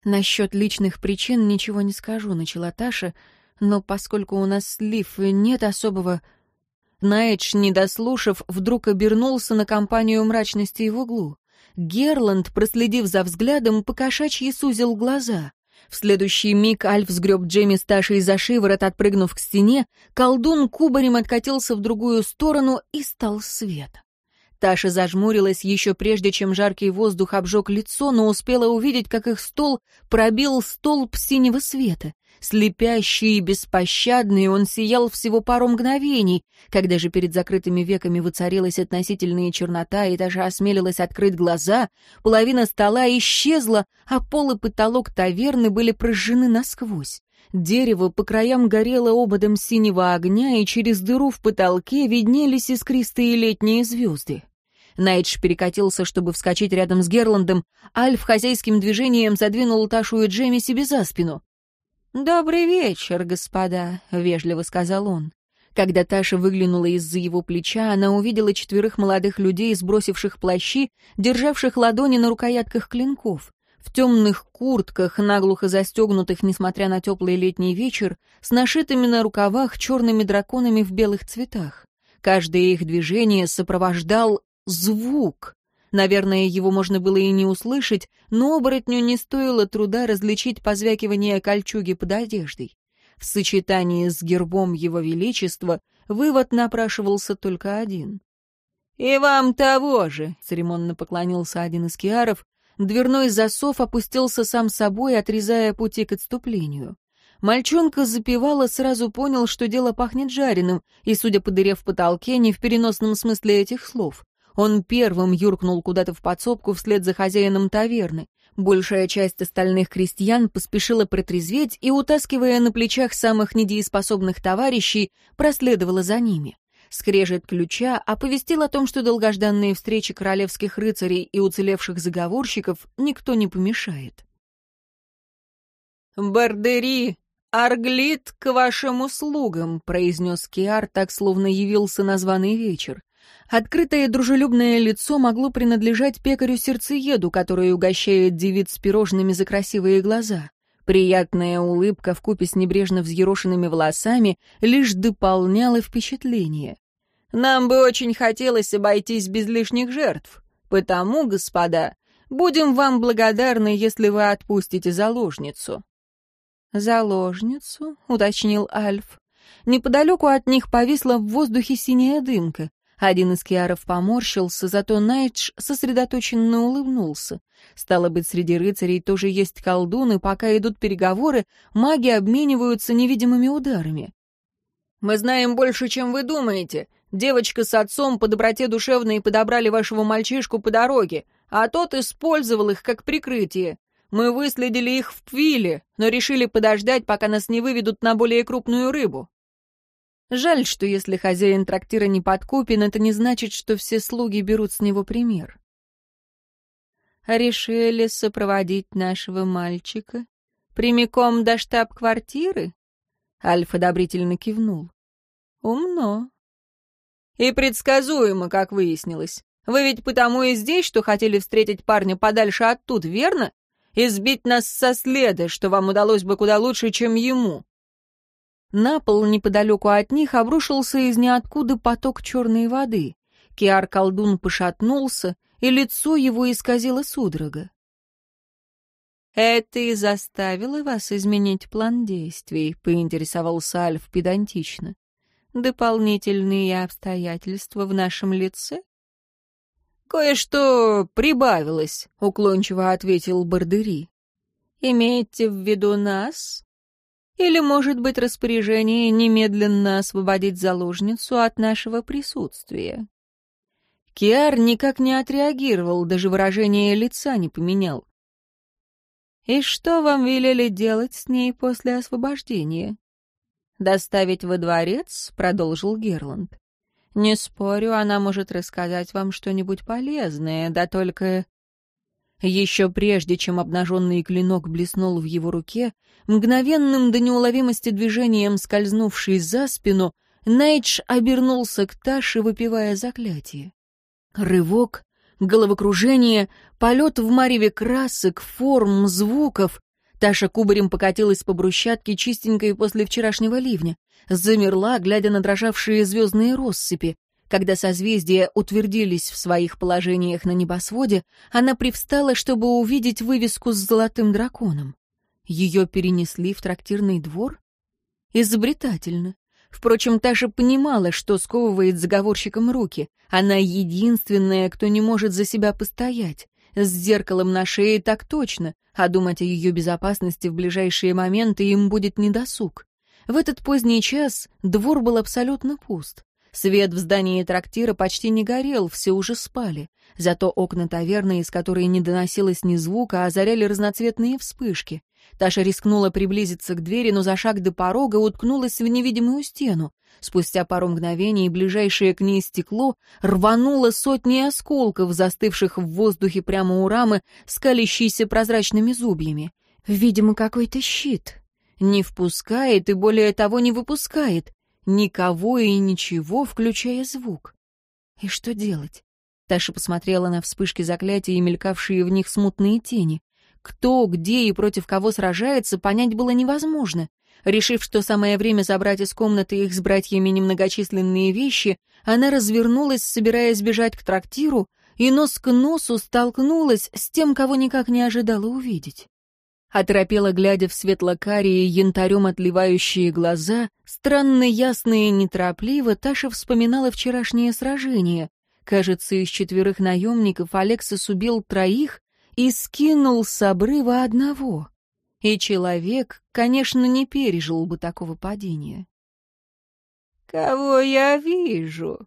«Насчет личных причин ничего не скажу», — начала Таша, «но поскольку у нас слив нет особого, Найдж, не дослушав, вдруг обернулся на компанию мрачности в углу. Герланд, проследив за взглядом, покошачьи сузил глаза. В следующий миг Альф сгреб Джемми с Ташей за шиворот, отпрыгнув к стене, колдун кубарем откатился в другую сторону и стал свет. Таша зажмурилась еще прежде, чем жаркий воздух обжег лицо, но успела увидеть, как их стол пробил столб синего света. Слепящий и беспощадный, он сиял всего пару мгновений. Когда же перед закрытыми веками воцарилась относительная чернота и даже осмелилась открыть глаза, половина стола исчезла, а пол и потолок таверны были прожжены насквозь. Дерево по краям горело ободом синего огня, и через дыру в потолке виднелись искристые летние звезды. Найдж перекатился, чтобы вскочить рядом с Герландом. Альф хозяйским движением задвинул Ташу и Джемми себе за спину. «Добрый вечер, господа», — вежливо сказал он. Когда Таша выглянула из-за его плеча, она увидела четверых молодых людей, сбросивших плащи, державших ладони на рукоятках клинков. В темных куртках, наглухо застегнутых, несмотря на теплый летний вечер, с нашитыми на рукавах черными драконами в белых цветах. Каждое их движение сопровождал звук. Наверное, его можно было и не услышать, но оборотню не стоило труда различить позвякивание кольчуги под одеждой. В сочетании с гербом его величества вывод напрашивался только один. «И вам того же!» — церемонно поклонился один из киаров. Дверной засов опустился сам собой, отрезая пути к отступлению. Мальчонка запевала, сразу понял, что дело пахнет жареным, и, судя по дыре в потолке, не в переносном смысле этих слов. Он первым юркнул куда-то в подсобку вслед за хозяином таверны. Большая часть остальных крестьян поспешила протрезветь и, утаскивая на плечах самых недееспособных товарищей, проследовала за ними. Скрежет ключа оповестил о том, что долгожданные встречи королевских рыцарей и уцелевших заговорщиков никто не помешает. «Бардери, арглит к вашим услугам», — произнес Киар, так словно явился на званый вечер. Открытое дружелюбное лицо могло принадлежать пекарю-сердцееду, который угощает девиц пирожными за красивые глаза. Приятная улыбка вкупе с небрежно взъерошенными волосами лишь дополняла впечатление. «Нам бы очень хотелось обойтись без лишних жертв. Потому, господа, будем вам благодарны, если вы отпустите заложницу». «Заложницу?» — уточнил Альф. Неподалеку от них повисла в воздухе синяя дымка. Один из киаров поморщился, зато Найдж сосредоточенно улыбнулся. Стало быть, среди рыцарей тоже есть колдуны, пока идут переговоры, маги обмениваются невидимыми ударами. «Мы знаем больше, чем вы думаете. Девочка с отцом по доброте душевной подобрали вашего мальчишку по дороге, а тот использовал их как прикрытие. Мы выследили их в Пвиле, но решили подождать, пока нас не выведут на более крупную рыбу. Жаль, что если хозяин трактира не подкупен, это не значит, что все слуги берут с него пример. Решили сопроводить нашего мальчика прямиком до штаб-квартиры? Альф одобрительно кивнул. Умно. И предсказуемо, как выяснилось. Вы ведь потому и здесь, что хотели встретить парня подальше оттуда, верно? Избить нас со следа, что вам удалось бы куда лучше, чем ему. На пол неподалеку от них обрушился из ниоткуда поток черной воды. Киар-колдун пошатнулся, и лицо его исказило судорога. «Это и заставило вас изменить план действий», — поинтересовался Альф педантично. «Дополнительные обстоятельства в нашем лице?» «Кое-что прибавилось», — уклончиво ответил Бардери. «Имеете в виду нас?» Или, может быть, распоряжение немедленно освободить заложницу от нашего присутствия? Киар никак не отреагировал, даже выражение лица не поменял. «И что вам велели делать с ней после освобождения?» «Доставить во дворец?» — продолжил Герланд. «Не спорю, она может рассказать вам что-нибудь полезное, да только еще прежде, чем обнаженный клинок блеснул в его руке, мгновенным до неуловимости движением скользнувший за спину, Найдж обернулся к Таше, выпивая заклятие. Рывок, головокружение, полет в мареве красок, форм, звуков. Таша кубарем покатилась по брусчатке, чистенькой после вчерашнего ливня. Замерла, глядя на дрожавшие звездные россыпи. Когда созвездия утвердились в своих положениях на небосводе, она привстала, чтобы увидеть вывеску с золотым драконом. Ее перенесли в трактирный двор? Изобретательно. Впрочем, Таша понимала, что сковывает заговорщиком руки. Она единственная, кто не может за себя постоять. С зеркалом на шее так точно, а думать о ее безопасности в ближайшие моменты им будет недосуг. В этот поздний час двор был абсолютно пуст. Свет в здании трактира почти не горел, все уже спали. Зато окна таверны, из которой не доносилось ни звука, озаряли разноцветные вспышки. Таша рискнула приблизиться к двери, но за шаг до порога уткнулась в невидимую стену. Спустя пару мгновений ближайшее к ней стекло рвануло сотни осколков, застывших в воздухе прямо у рамы, скалящейся прозрачными зубьями. «Видимо, какой-то щит», не впускает и более того не выпускает. Никого и ничего, включая звук. И что делать? Таша посмотрела на вспышки заклятия и мелькавшие в них смутные тени. Кто, где и против кого сражается, понять было невозможно. Решив, что самое время забрать из комнаты их с братьями немногочисленные вещи, она развернулась, собираясь бежать к трактиру, и нос к носу столкнулась с тем, кого никак не ожидала увидеть оторопела, глядя в светло-карие, янтарем отливающие глаза, странно ясные, и неторопливо Таша вспоминала вчерашнее сражение. Кажется, из четверых наемников Алексис убил троих и скинул с обрыва одного. И человек, конечно, не пережил бы такого падения. «Кого я вижу?»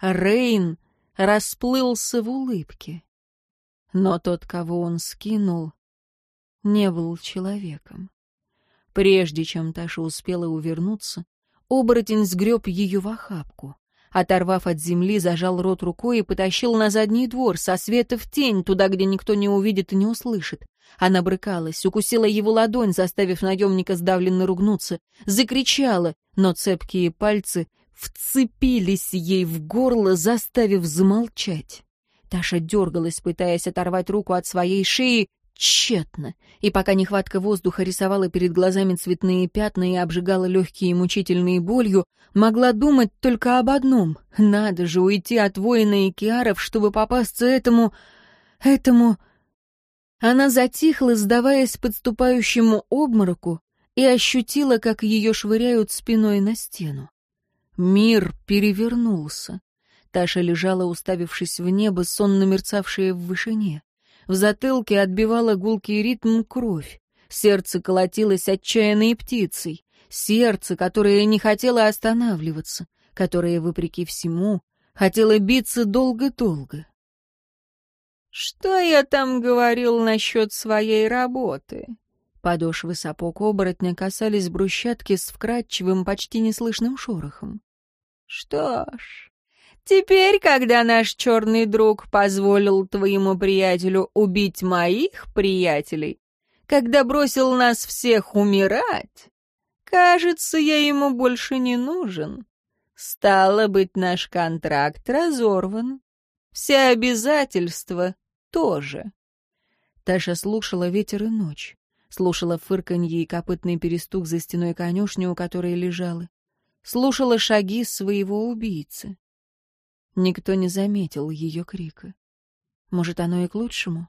Рейн расплылся в улыбке. Но тот, кого он скинул, не был человеком. Прежде чем Таша успела увернуться, оборотень сгреб ее в охапку. Оторвав от земли, зажал рот рукой и потащил на задний двор, со света в тень, туда, где никто не увидит и не услышит. Она брыкалась, укусила его ладонь, заставив наемника сдавленно ругнуться, закричала, но цепкие пальцы вцепились ей в горло, заставив замолчать. Таша дергалась, пытаясь оторвать руку от своей шеи, Тщетно. И пока нехватка воздуха рисовала перед глазами цветные пятна и обжигала легкие мучительные болью, могла думать только об одном. Надо же уйти от воина и киаров, чтобы попасться этому... этому... Она затихла, сдаваясь подступающему обмороку, и ощутила, как ее швыряют спиной на стену. Мир перевернулся. Таша лежала, уставившись в небо, сонно мерцавшее в вышине. В затылке отбивала гулкий ритм кровь. Сердце колотилось отчаянной птицей. Сердце, которое не хотело останавливаться, которое, вопреки всему, хотело биться долго-долго. «Что я там говорил насчет своей работы?» Подошвы сапог оборотня касались брусчатки с вкрадчивым, почти неслышным шорохом. «Что ж, Теперь, когда наш черный друг позволил твоему приятелю убить моих приятелей, когда бросил нас всех умирать, кажется, я ему больше не нужен. Стало быть, наш контракт разорван. Все обязательства тоже. Таша слушала ветер и ночь, слушала фырканье и копытный перестук за стеной конюшни, у которой лежала, слушала шаги своего убийцы. Никто не заметил ее крика. Может, оно и к лучшему?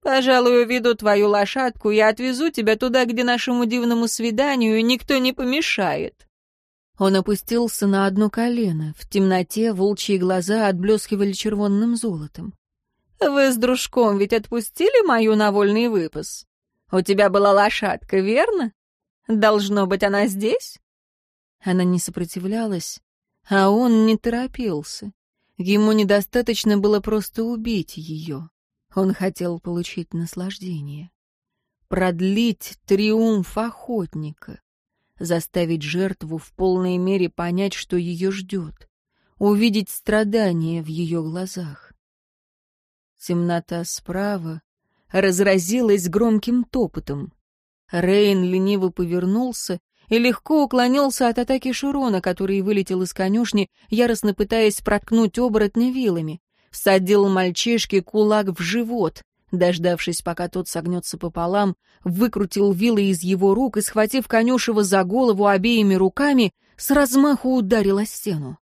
«Пожалуй, уведу твою лошадку и отвезу тебя туда, где нашему дивному свиданию никто не помешает». Он опустился на одно колено. В темноте волчьи глаза отблескивали червонным золотом. «Вы с дружком ведь отпустили мою на вольный выпас? У тебя была лошадка, верно? Должно быть, она здесь?» Она не сопротивлялась, а он не торопился. Ему недостаточно было просто убить ее. Он хотел получить наслаждение. Продлить триумф охотника. Заставить жертву в полной мере понять, что ее ждет. Увидеть страдания в ее глазах. Темнота справа разразилась громким топотом. Рейн лениво повернулся и легко уклонился от атаки Широна, который вылетел из конюшни, яростно пытаясь проткнуть оборотня вилами. Всадил мальчишке кулак в живот. Дождавшись, пока тот согнется пополам, выкрутил вилы из его рук и, схватив конюшева за голову обеими руками, с размаху ударил о стену.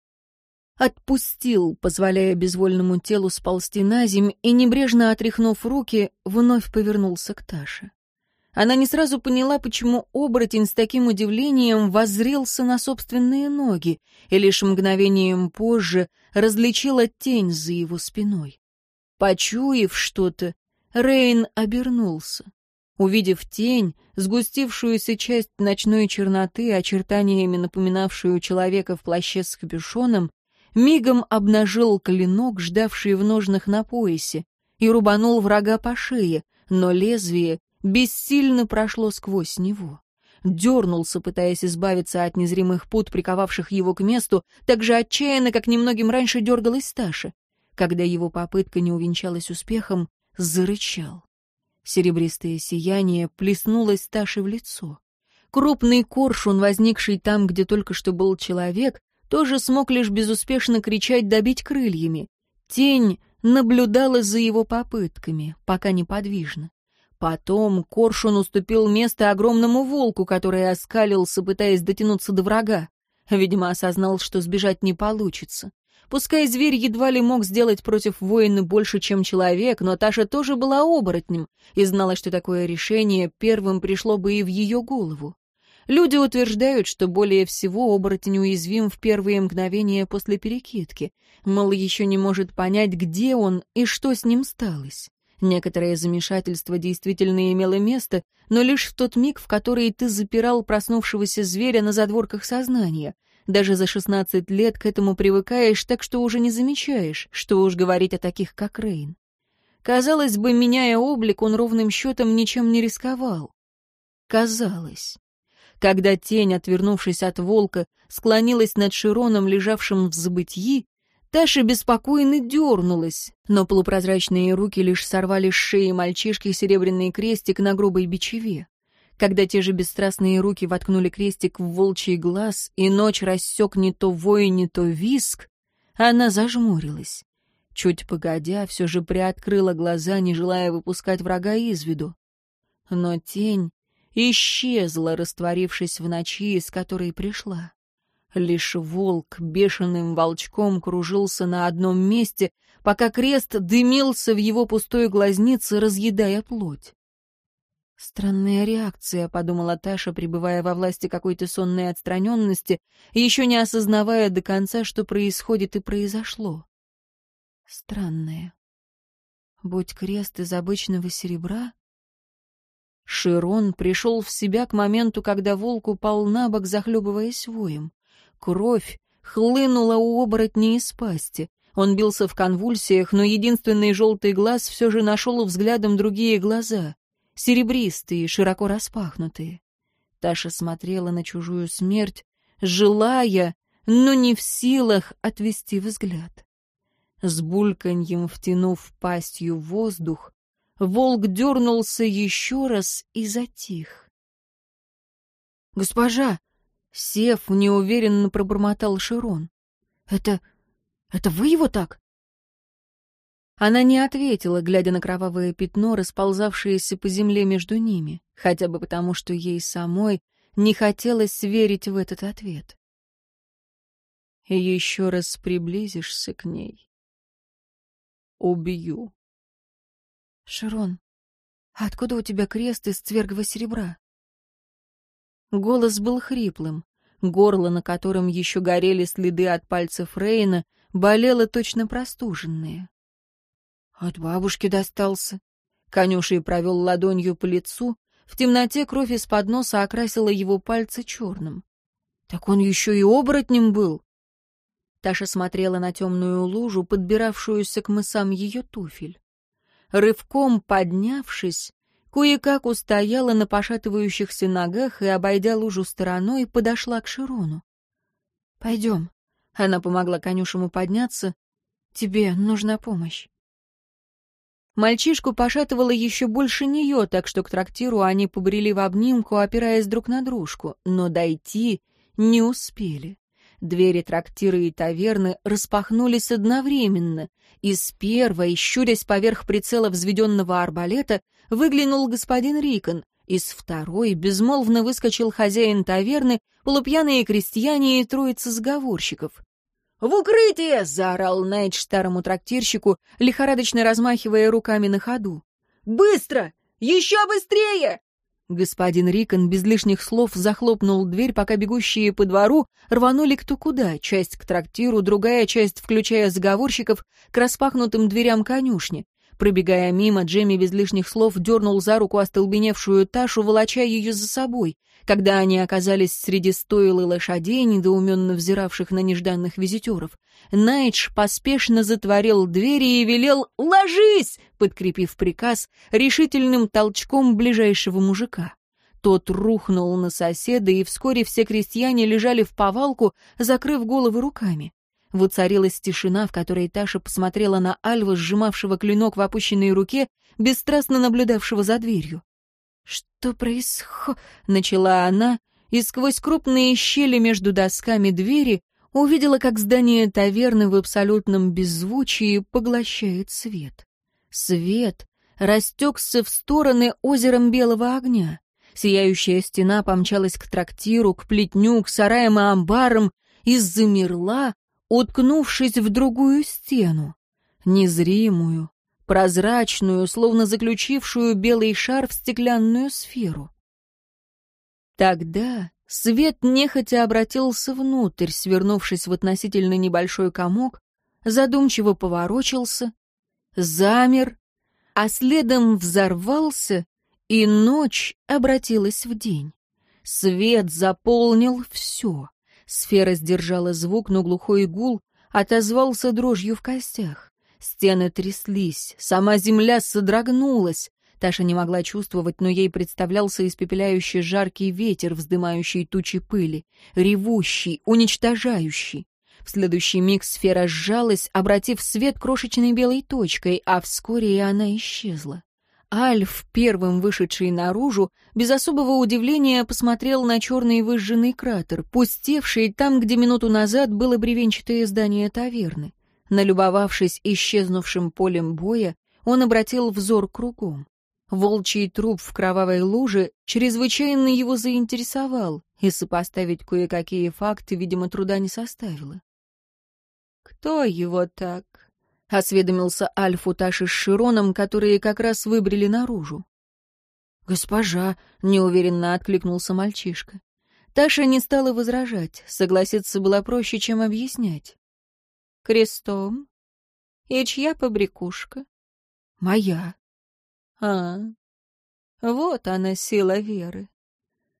Отпустил, позволяя безвольному телу сползти на земь, и, небрежно отряхнув руки, вновь повернулся к Таше. Она не сразу поняла, почему оборотень с таким удивлением воззрелся на собственные ноги, и лишь мгновением позже различила тень за его спиной. Почуяв что-то, Рейн обернулся. Увидев тень, сгустившуюся часть ночной черноты, очертаниями напоминавшую человека в плаще с капюшоном, мигом обнажил клинок, ждавший в ножнах на поясе, и рубанул врага по шее, но лезвие бессильно прошло сквозь него. Дернулся, пытаясь избавиться от незримых пут, приковавших его к месту, так же отчаянно, как немногим раньше дергалась Сташа. Когда его попытка не увенчалась успехом, зарычал. Серебристое сияние плеснулось Сташе в лицо. Крупный коршун, возникший там, где только что был человек, тоже смог лишь безуспешно кричать добить крыльями. Тень наблюдала за его попытками, пока неподвижно. Потом Коршун уступил место огромному волку, который оскалился, пытаясь дотянуться до врага. Видимо, осознал, что сбежать не получится. Пускай зверь едва ли мог сделать против воина больше, чем человек, но Таша тоже была оборотнем и знала, что такое решение первым пришло бы и в ее голову. Люди утверждают, что более всего оборотень уязвим в первые мгновения после перекидки, мол, еще не может понять, где он и что с ним сталось. Некоторое замешательство действительно имело место, но лишь в тот миг, в который ты запирал проснувшегося зверя на задворках сознания. Даже за шестнадцать лет к этому привыкаешь, так что уже не замечаешь, что уж говорить о таких, как Рейн. Казалось бы, меняя облик, он ровным счетом ничем не рисковал. Казалось. Когда тень, отвернувшись от волка, склонилась над Широном, лежавшим в забытьи, Таша беспокойно дернулась, но полупрозрачные руки лишь сорвали с шеи мальчишки серебряный крестик на грубой бичеве. Когда те же бесстрастные руки воткнули крестик в волчий глаз, и ночь рассек не то вой, не то виск, она зажмурилась. Чуть погодя, все же приоткрыла глаза, не желая выпускать врага из виду. Но тень исчезла, растворившись в ночи, из которой пришла. Лишь волк бешеным волчком кружился на одном месте, пока крест дымился в его пустой глазнице, разъедая плоть. «Странная реакция», — подумала Таша, пребывая во власти какой-то сонной отстраненности, еще не осознавая до конца, что происходит и произошло. «Странная. Будь крест из обычного серебра...» Широн пришел в себя к моменту, когда волк упал на бок, захлебываясь воем. Кровь хлынула у оборотней из пасти. Он бился в конвульсиях, но единственный желтый глаз все же нашел взглядом другие глаза, серебристые, широко распахнутые. Таша смотрела на чужую смерть, желая, но не в силах отвести взгляд. С бульканьем втянув пастью воздух, волк дернулся еще раз и затих. «Госпожа!» Сев неуверенно пробормотал Широн. «Это... это вы его так?» Она не ответила, глядя на кровавое пятно, расползавшееся по земле между ними, хотя бы потому, что ей самой не хотелось верить в этот ответ. «Еще раз приблизишься к ней. Убью». «Широн, а откуда у тебя крест из цвергового серебра?» Голос был хриплым. Горло, на котором еще горели следы от пальцев Рейна, болело точно простуженное. От бабушки достался. и провел ладонью по лицу. В темноте кровь из-под носа окрасила его пальцы черным. Так он еще и оборотнем был. Таша смотрела на темную лужу, подбиравшуюся к мысам ее туфель. Рывком поднявшись, Кое-как устояла на пошатывающихся ногах и, обойдя лужу стороной, подошла к Широну. «Пойдем». Она помогла конюшему подняться. «Тебе нужна помощь». Мальчишку пошатывало еще больше нее, так что к трактиру они побрели в обнимку, опираясь друг на дружку, но дойти не успели. Двери трактира и таверны распахнулись одновременно, и с первой, щурясь поверх прицела взведенного арбалета, выглянул господин Рикон. Из второй безмолвно выскочил хозяин таверны, полупьяные крестьяне и троица сговорщиков. «В укрытие!» — заорал Найт старому трактирщику, лихорадочно размахивая руками на ходу. «Быстро! Еще быстрее!» Господин Рикон без лишних слов захлопнул дверь, пока бегущие по двору рванули кто куда, часть к трактиру, другая часть, включая заговорщиков, к распахнутым дверям конюшни. Пробегая мимо, Джемми без лишних слов дернул за руку остолбеневшую Ташу, волоча ее за собой. Когда они оказались среди стоил и лошадей, недоуменно взиравших на нежданных визитеров, Найдж поспешно затворил двери и велел «Ложись!», подкрепив приказ решительным толчком ближайшего мужика. Тот рухнул на соседа, и вскоре все крестьяне лежали в повалку, закрыв головы руками. Воцарилась тишина, в которой Таша посмотрела на Альва, сжимавшего клинок в опущенной руке, бесстрастно наблюдавшего за дверью. «Что происходит?» — начала она, и сквозь крупные щели между досками двери увидела, как здание таверны в абсолютном беззвучии поглощает свет. Свет растекся в стороны озером белого огня. Сияющая стена помчалась к трактиру, к плетню, к сараям и амбарам и замерла, уткнувшись в другую стену, незримую, прозрачную, словно заключившую белый шар в стеклянную сферу. Тогда свет нехотя обратился внутрь, свернувшись в относительно небольшой комок, задумчиво поворочился, замер, а следом взорвался, и ночь обратилась в день. Свет заполнил все. Сфера сдержала звук, но глухой гул отозвался дрожью в костях. Стены тряслись, сама земля содрогнулась. Таша не могла чувствовать, но ей представлялся испепеляющий жаркий ветер, вздымающий тучи пыли, ревущий, уничтожающий. В следующий миг сфера сжалась, обратив свет крошечной белой точкой, а вскоре и она исчезла. Альф, первым вышедший наружу, без особого удивления посмотрел на черный выжженный кратер, пустевший там, где минуту назад было бревенчатое здание таверны. Налюбовавшись исчезнувшим полем боя, он обратил взор кругом. Волчий труп в кровавой луже чрезвычайно его заинтересовал, и сопоставить кое-какие факты, видимо, труда не составило. «Кто его так?» — осведомился Альфу Таши с Широном, которые как раз выбрили наружу. «Госпожа», — неуверенно откликнулся мальчишка. Таша не стала возражать, согласиться было проще, чем объяснять. «Крестом? И чья побрякушка?» «Моя». «А, вот она сила веры».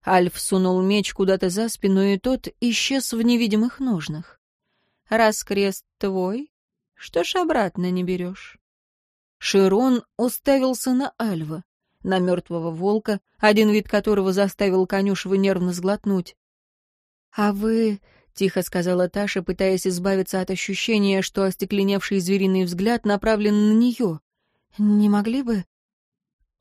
Альф сунул меч куда-то за спину, и тот исчез в невидимых ножнах. «Раз крест твой, что ж обратно не берешь. Широн уставился на Альва, на мертвого волка, один вид которого заставил конюшеву нервно сглотнуть. «А вы...» — тихо сказала Таша, пытаясь избавиться от ощущения, что остекленевший звериный взгляд направлен на нее. «Не могли бы...»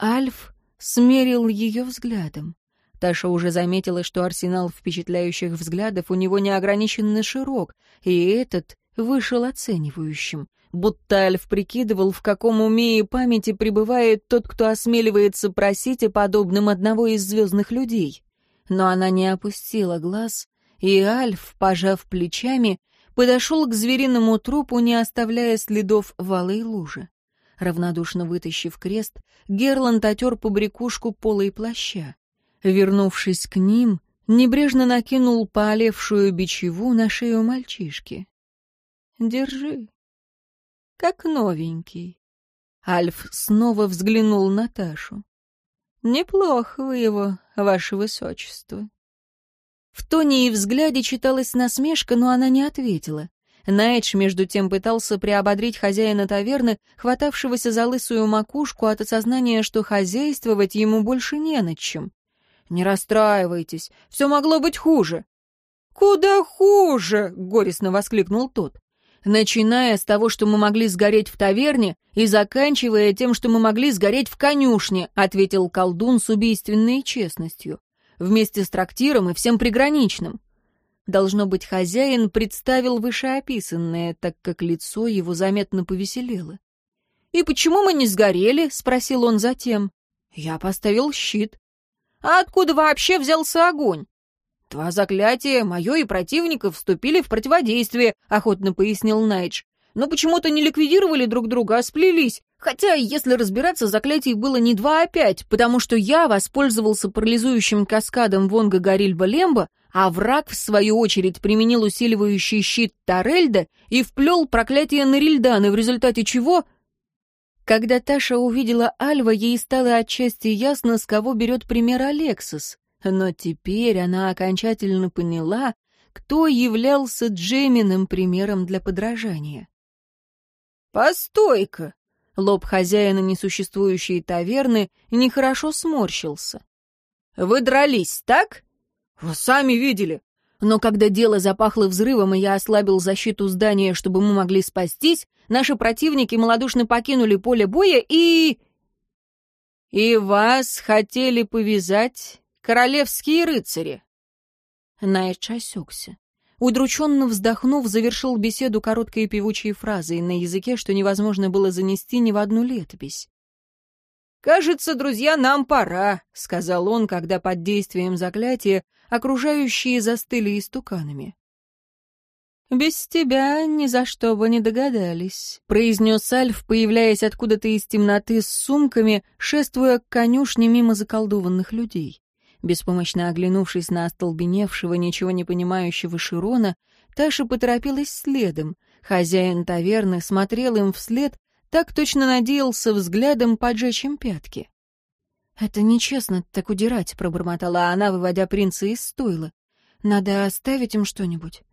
Альф смерил ее взглядом. Таша уже заметила, что арсенал впечатляющих взглядов у него неограниченно широк, и этот вышел оценивающим, будто Альф прикидывал, в каком уме и памяти пребывает тот, кто осмеливается просить о подобном одного из звездных людей. Но она не опустила глаз, и Альф, пожав плечами, подошел к звериному трупу, не оставляя следов вала и лужи. Равнодушно вытащив крест, Герланд отер побрякушку пола и плаща. Вернувшись к ним, небрежно накинул поолевшую бичеву на шею мальчишки. Держи. Как новенький. Альф снова взглянул на Ташу. Неплохо вы его, ваше высочество. В тоне и взгляде читалась насмешка, но она не ответила. Найдж, между тем, пытался приободрить хозяина таверны, хватавшегося за лысую макушку от осознания, что хозяйствовать ему больше не над чем. «Не расстраивайтесь, все могло быть хуже». «Куда хуже?» — горестно воскликнул тот начиная с того, что мы могли сгореть в таверне, и заканчивая тем, что мы могли сгореть в конюшне», — ответил колдун с убийственной честностью. «Вместе с трактиром и всем приграничным». Должно быть, хозяин представил вышеописанное, так как лицо его заметно повеселело. «И почему мы не сгорели?» — спросил он затем. «Я поставил щит». «А откуда вообще взялся огонь? «Два заклятия, мое и противника, вступили в противодействие», — охотно пояснил Найдж. «Но почему-то не ликвидировали друг друга, а сплелись. Хотя, если разбираться, заклятий было не два, а пять, потому что я воспользовался парализующим каскадом Вонга Горильба Лемба, а враг, в свою очередь, применил усиливающий щит Тарельда и вплел проклятие на Рильданы, в результате чего... Когда Таша увидела Альва, ей стало отчасти ясно, с кого берет пример Алексис. Но теперь она окончательно поняла, кто являлся Джеминым примером для подражания. «Постой-ка!» Лоб хозяина несуществующей таверны нехорошо сморщился. «Вы дрались, так?» «Вы сами видели. Но когда дело запахло взрывом, и я ослабил защиту здания, чтобы мы могли спастись, наши противники малодушно покинули поле боя и...» «И вас хотели повязать королевские рыцари!» Найдж осекся. Удрученно вздохнув, завершил беседу короткой певучей фразой на языке, что невозможно было занести ни в одну летопись. «Кажется, друзья, нам пора», — сказал он, когда под действием заклятия окружающие застыли истуканами. «Без тебя ни за что бы не догадались», — произнес Альф, появляясь откуда-то из темноты с сумками, шествуя к конюшне мимо заколдованных людей. Беспомощно оглянувшись на остолбеневшего, ничего не понимающего Широна, Таша поторопилась следом. Хозяин таверны смотрел им вслед, так точно надеялся взглядом поджечь им пятки. «Это нечестно так удирать», — пробормотала она, выводя принца из стойла. «Надо оставить им что-нибудь».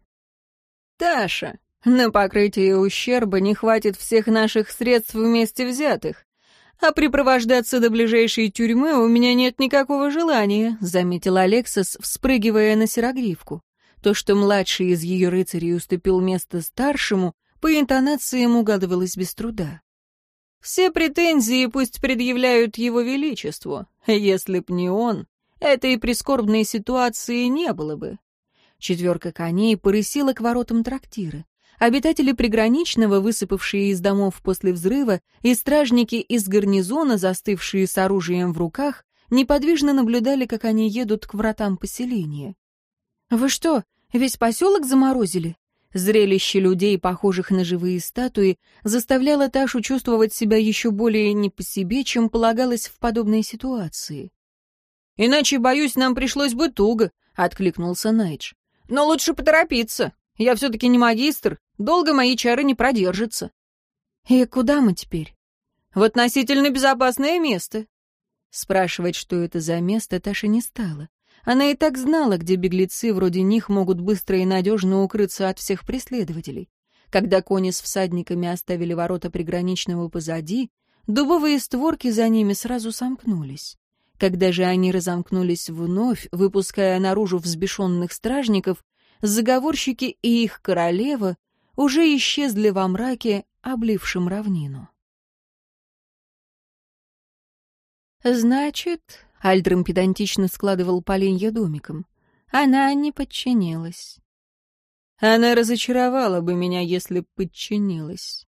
«Таша, на покрытие ущерба не хватит всех наших средств вместе взятых а припровождаться до ближайшей тюрьмы у меня нет никакого желания», — заметил Алексос, вспрыгивая на серогривку. То, что младший из ее рыцарей уступил место старшему, по интонациям угадывалось без труда. «Все претензии пусть предъявляют его величеству. Если б не он, этой прискорбной ситуации не было бы». Четверка коней порысила к воротам трактира. Обитатели приграничного, высыпавшие из домов после взрыва, и стражники из гарнизона, застывшие с оружием в руках, неподвижно наблюдали, как они едут к вратам поселения. «Вы что, весь поселок заморозили?» Зрелище людей, похожих на живые статуи, заставляло Ташу чувствовать себя еще более не по себе, чем полагалось в подобной ситуации. «Иначе, боюсь, нам пришлось бы туго», — откликнулся Найдж. «Но лучше поторопиться». Я все-таки не магистр, долго мои чары не продержатся». «И куда мы теперь?» «В относительно безопасное место». Спрашивать, что это за место, Таша не стала. Она и так знала, где беглецы вроде них могут быстро и надежно укрыться от всех преследователей. Когда кони с всадниками оставили ворота приграничного позади, дубовые створки за ними сразу сомкнулись. Когда же они разомкнулись вновь, выпуская наружу взбешенных стражников, заговорщики и их королева уже исчезли во мраке, облившем равнину. «Значит...» — Альдрим педантично складывал поленья домиком. «Она не подчинилась». «Она разочаровала бы меня, если подчинилась».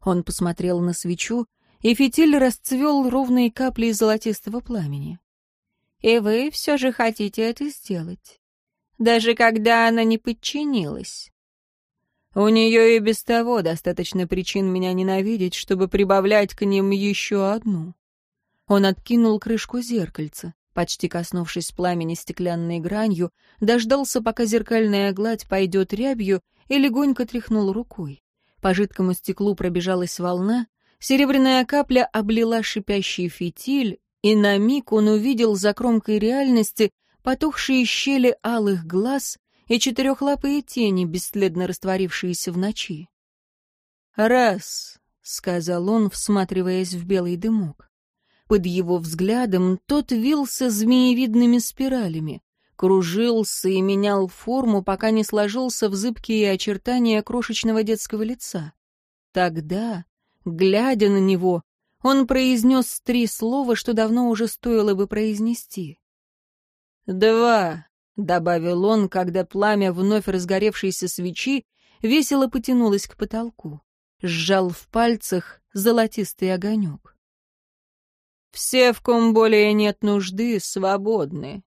Он посмотрел на свечу, и фитиль расцвел ровные капли золотистого пламени. «И вы все же хотите это сделать?» даже когда она не подчинилась. У нее и без того достаточно причин меня ненавидеть, чтобы прибавлять к ним еще одну. Он откинул крышку зеркальца, почти коснувшись пламени стеклянной гранью, дождался, пока зеркальная гладь пойдет рябью, и легонько тряхнул рукой. По жидкому стеклу пробежалась волна, серебряная капля облила шипящий фитиль, и на миг он увидел за кромкой реальности потухшие щели алых глаз и четырехлапые тени, бесследно растворившиеся в ночи. «Раз», — сказал он, всматриваясь в белый дымок. Под его взглядом тот вился змеевидными спиралями, кружился и менял форму, пока не сложился в зыбкие очертания крошечного детского лица. Тогда, глядя на него, он произнес три слова, что давно уже стоило бы произнести. «Два!» — добавил он, когда пламя, вновь разгоревшейся свечи, весело потянулось к потолку. Сжал в пальцах золотистый огонек. «Все, в ком более нет нужды, свободны.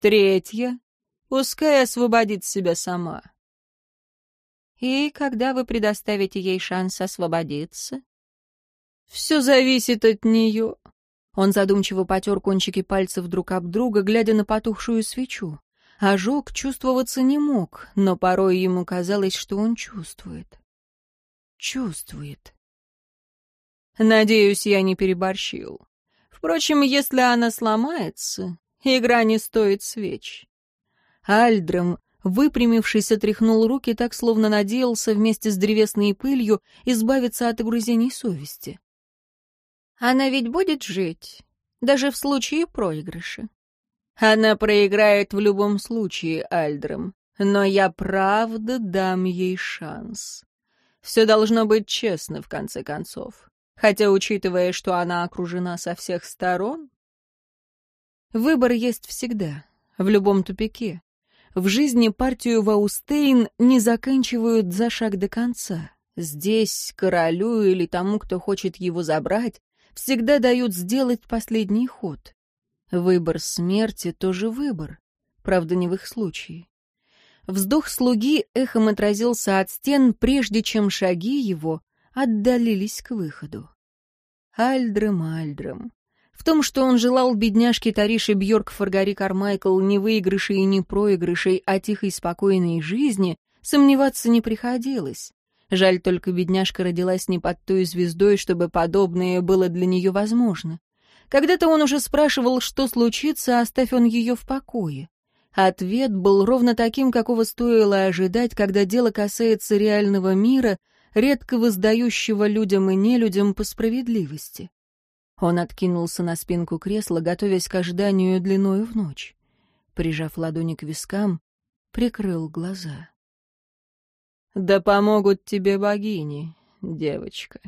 Третья — пускай освободит себя сама». «И когда вы предоставите ей шанс освободиться?» «Все зависит от нее», он задумчиво потер кончики пальцев друг об друга, глядя на потухшую свечу. Ожог чувствоваться не мог, но порой ему казалось, что он чувствует. Чувствует. Надеюсь, я не переборщил. Впрочем, если она сломается, игра не стоит свеч. Альдром, выпрямившись, отряхнул руки так, словно надеялся вместе с древесной пылью избавиться от угрызений совести. Она ведь будет жить, даже в случае проигрыша. Она проиграет в любом случае Альдром, но я правда дам ей шанс. Все должно быть честно, в конце концов. Хотя, учитывая, что она окружена со всех сторон, выбор есть всегда, в любом тупике. В жизни партию Ваустейн не заканчивают за шаг до конца. Здесь, королю или тому, кто хочет его забрать, всегда дают сделать последний ход. Выбор смерти — тоже выбор, правда, не в их случае. Вздох слуги эхом отразился от стен, прежде чем шаги его отдалились к выходу. Альдрем Альдрем. В том, что он желал бедняжке Тарише Бьорк Фаргари Кармайкл не выигрышей и не проигрышей, а тихой спокойной жизни, сомневаться не приходилось. Жаль, только бедняжка родилась не под той звездой, чтобы подобное было для нее возможно. Когда-то он уже спрашивал, что случится, оставь он ее в покое. Ответ был ровно таким, какого стоило ожидать, когда дело касается реального мира, редко воздающего людям и нелюдям по справедливости. Он откинулся на спинку кресла, готовясь к ожиданию длиною в ночь. Прижав ладони к вискам, прикрыл глаза. Да помогут тебе богини, девочка.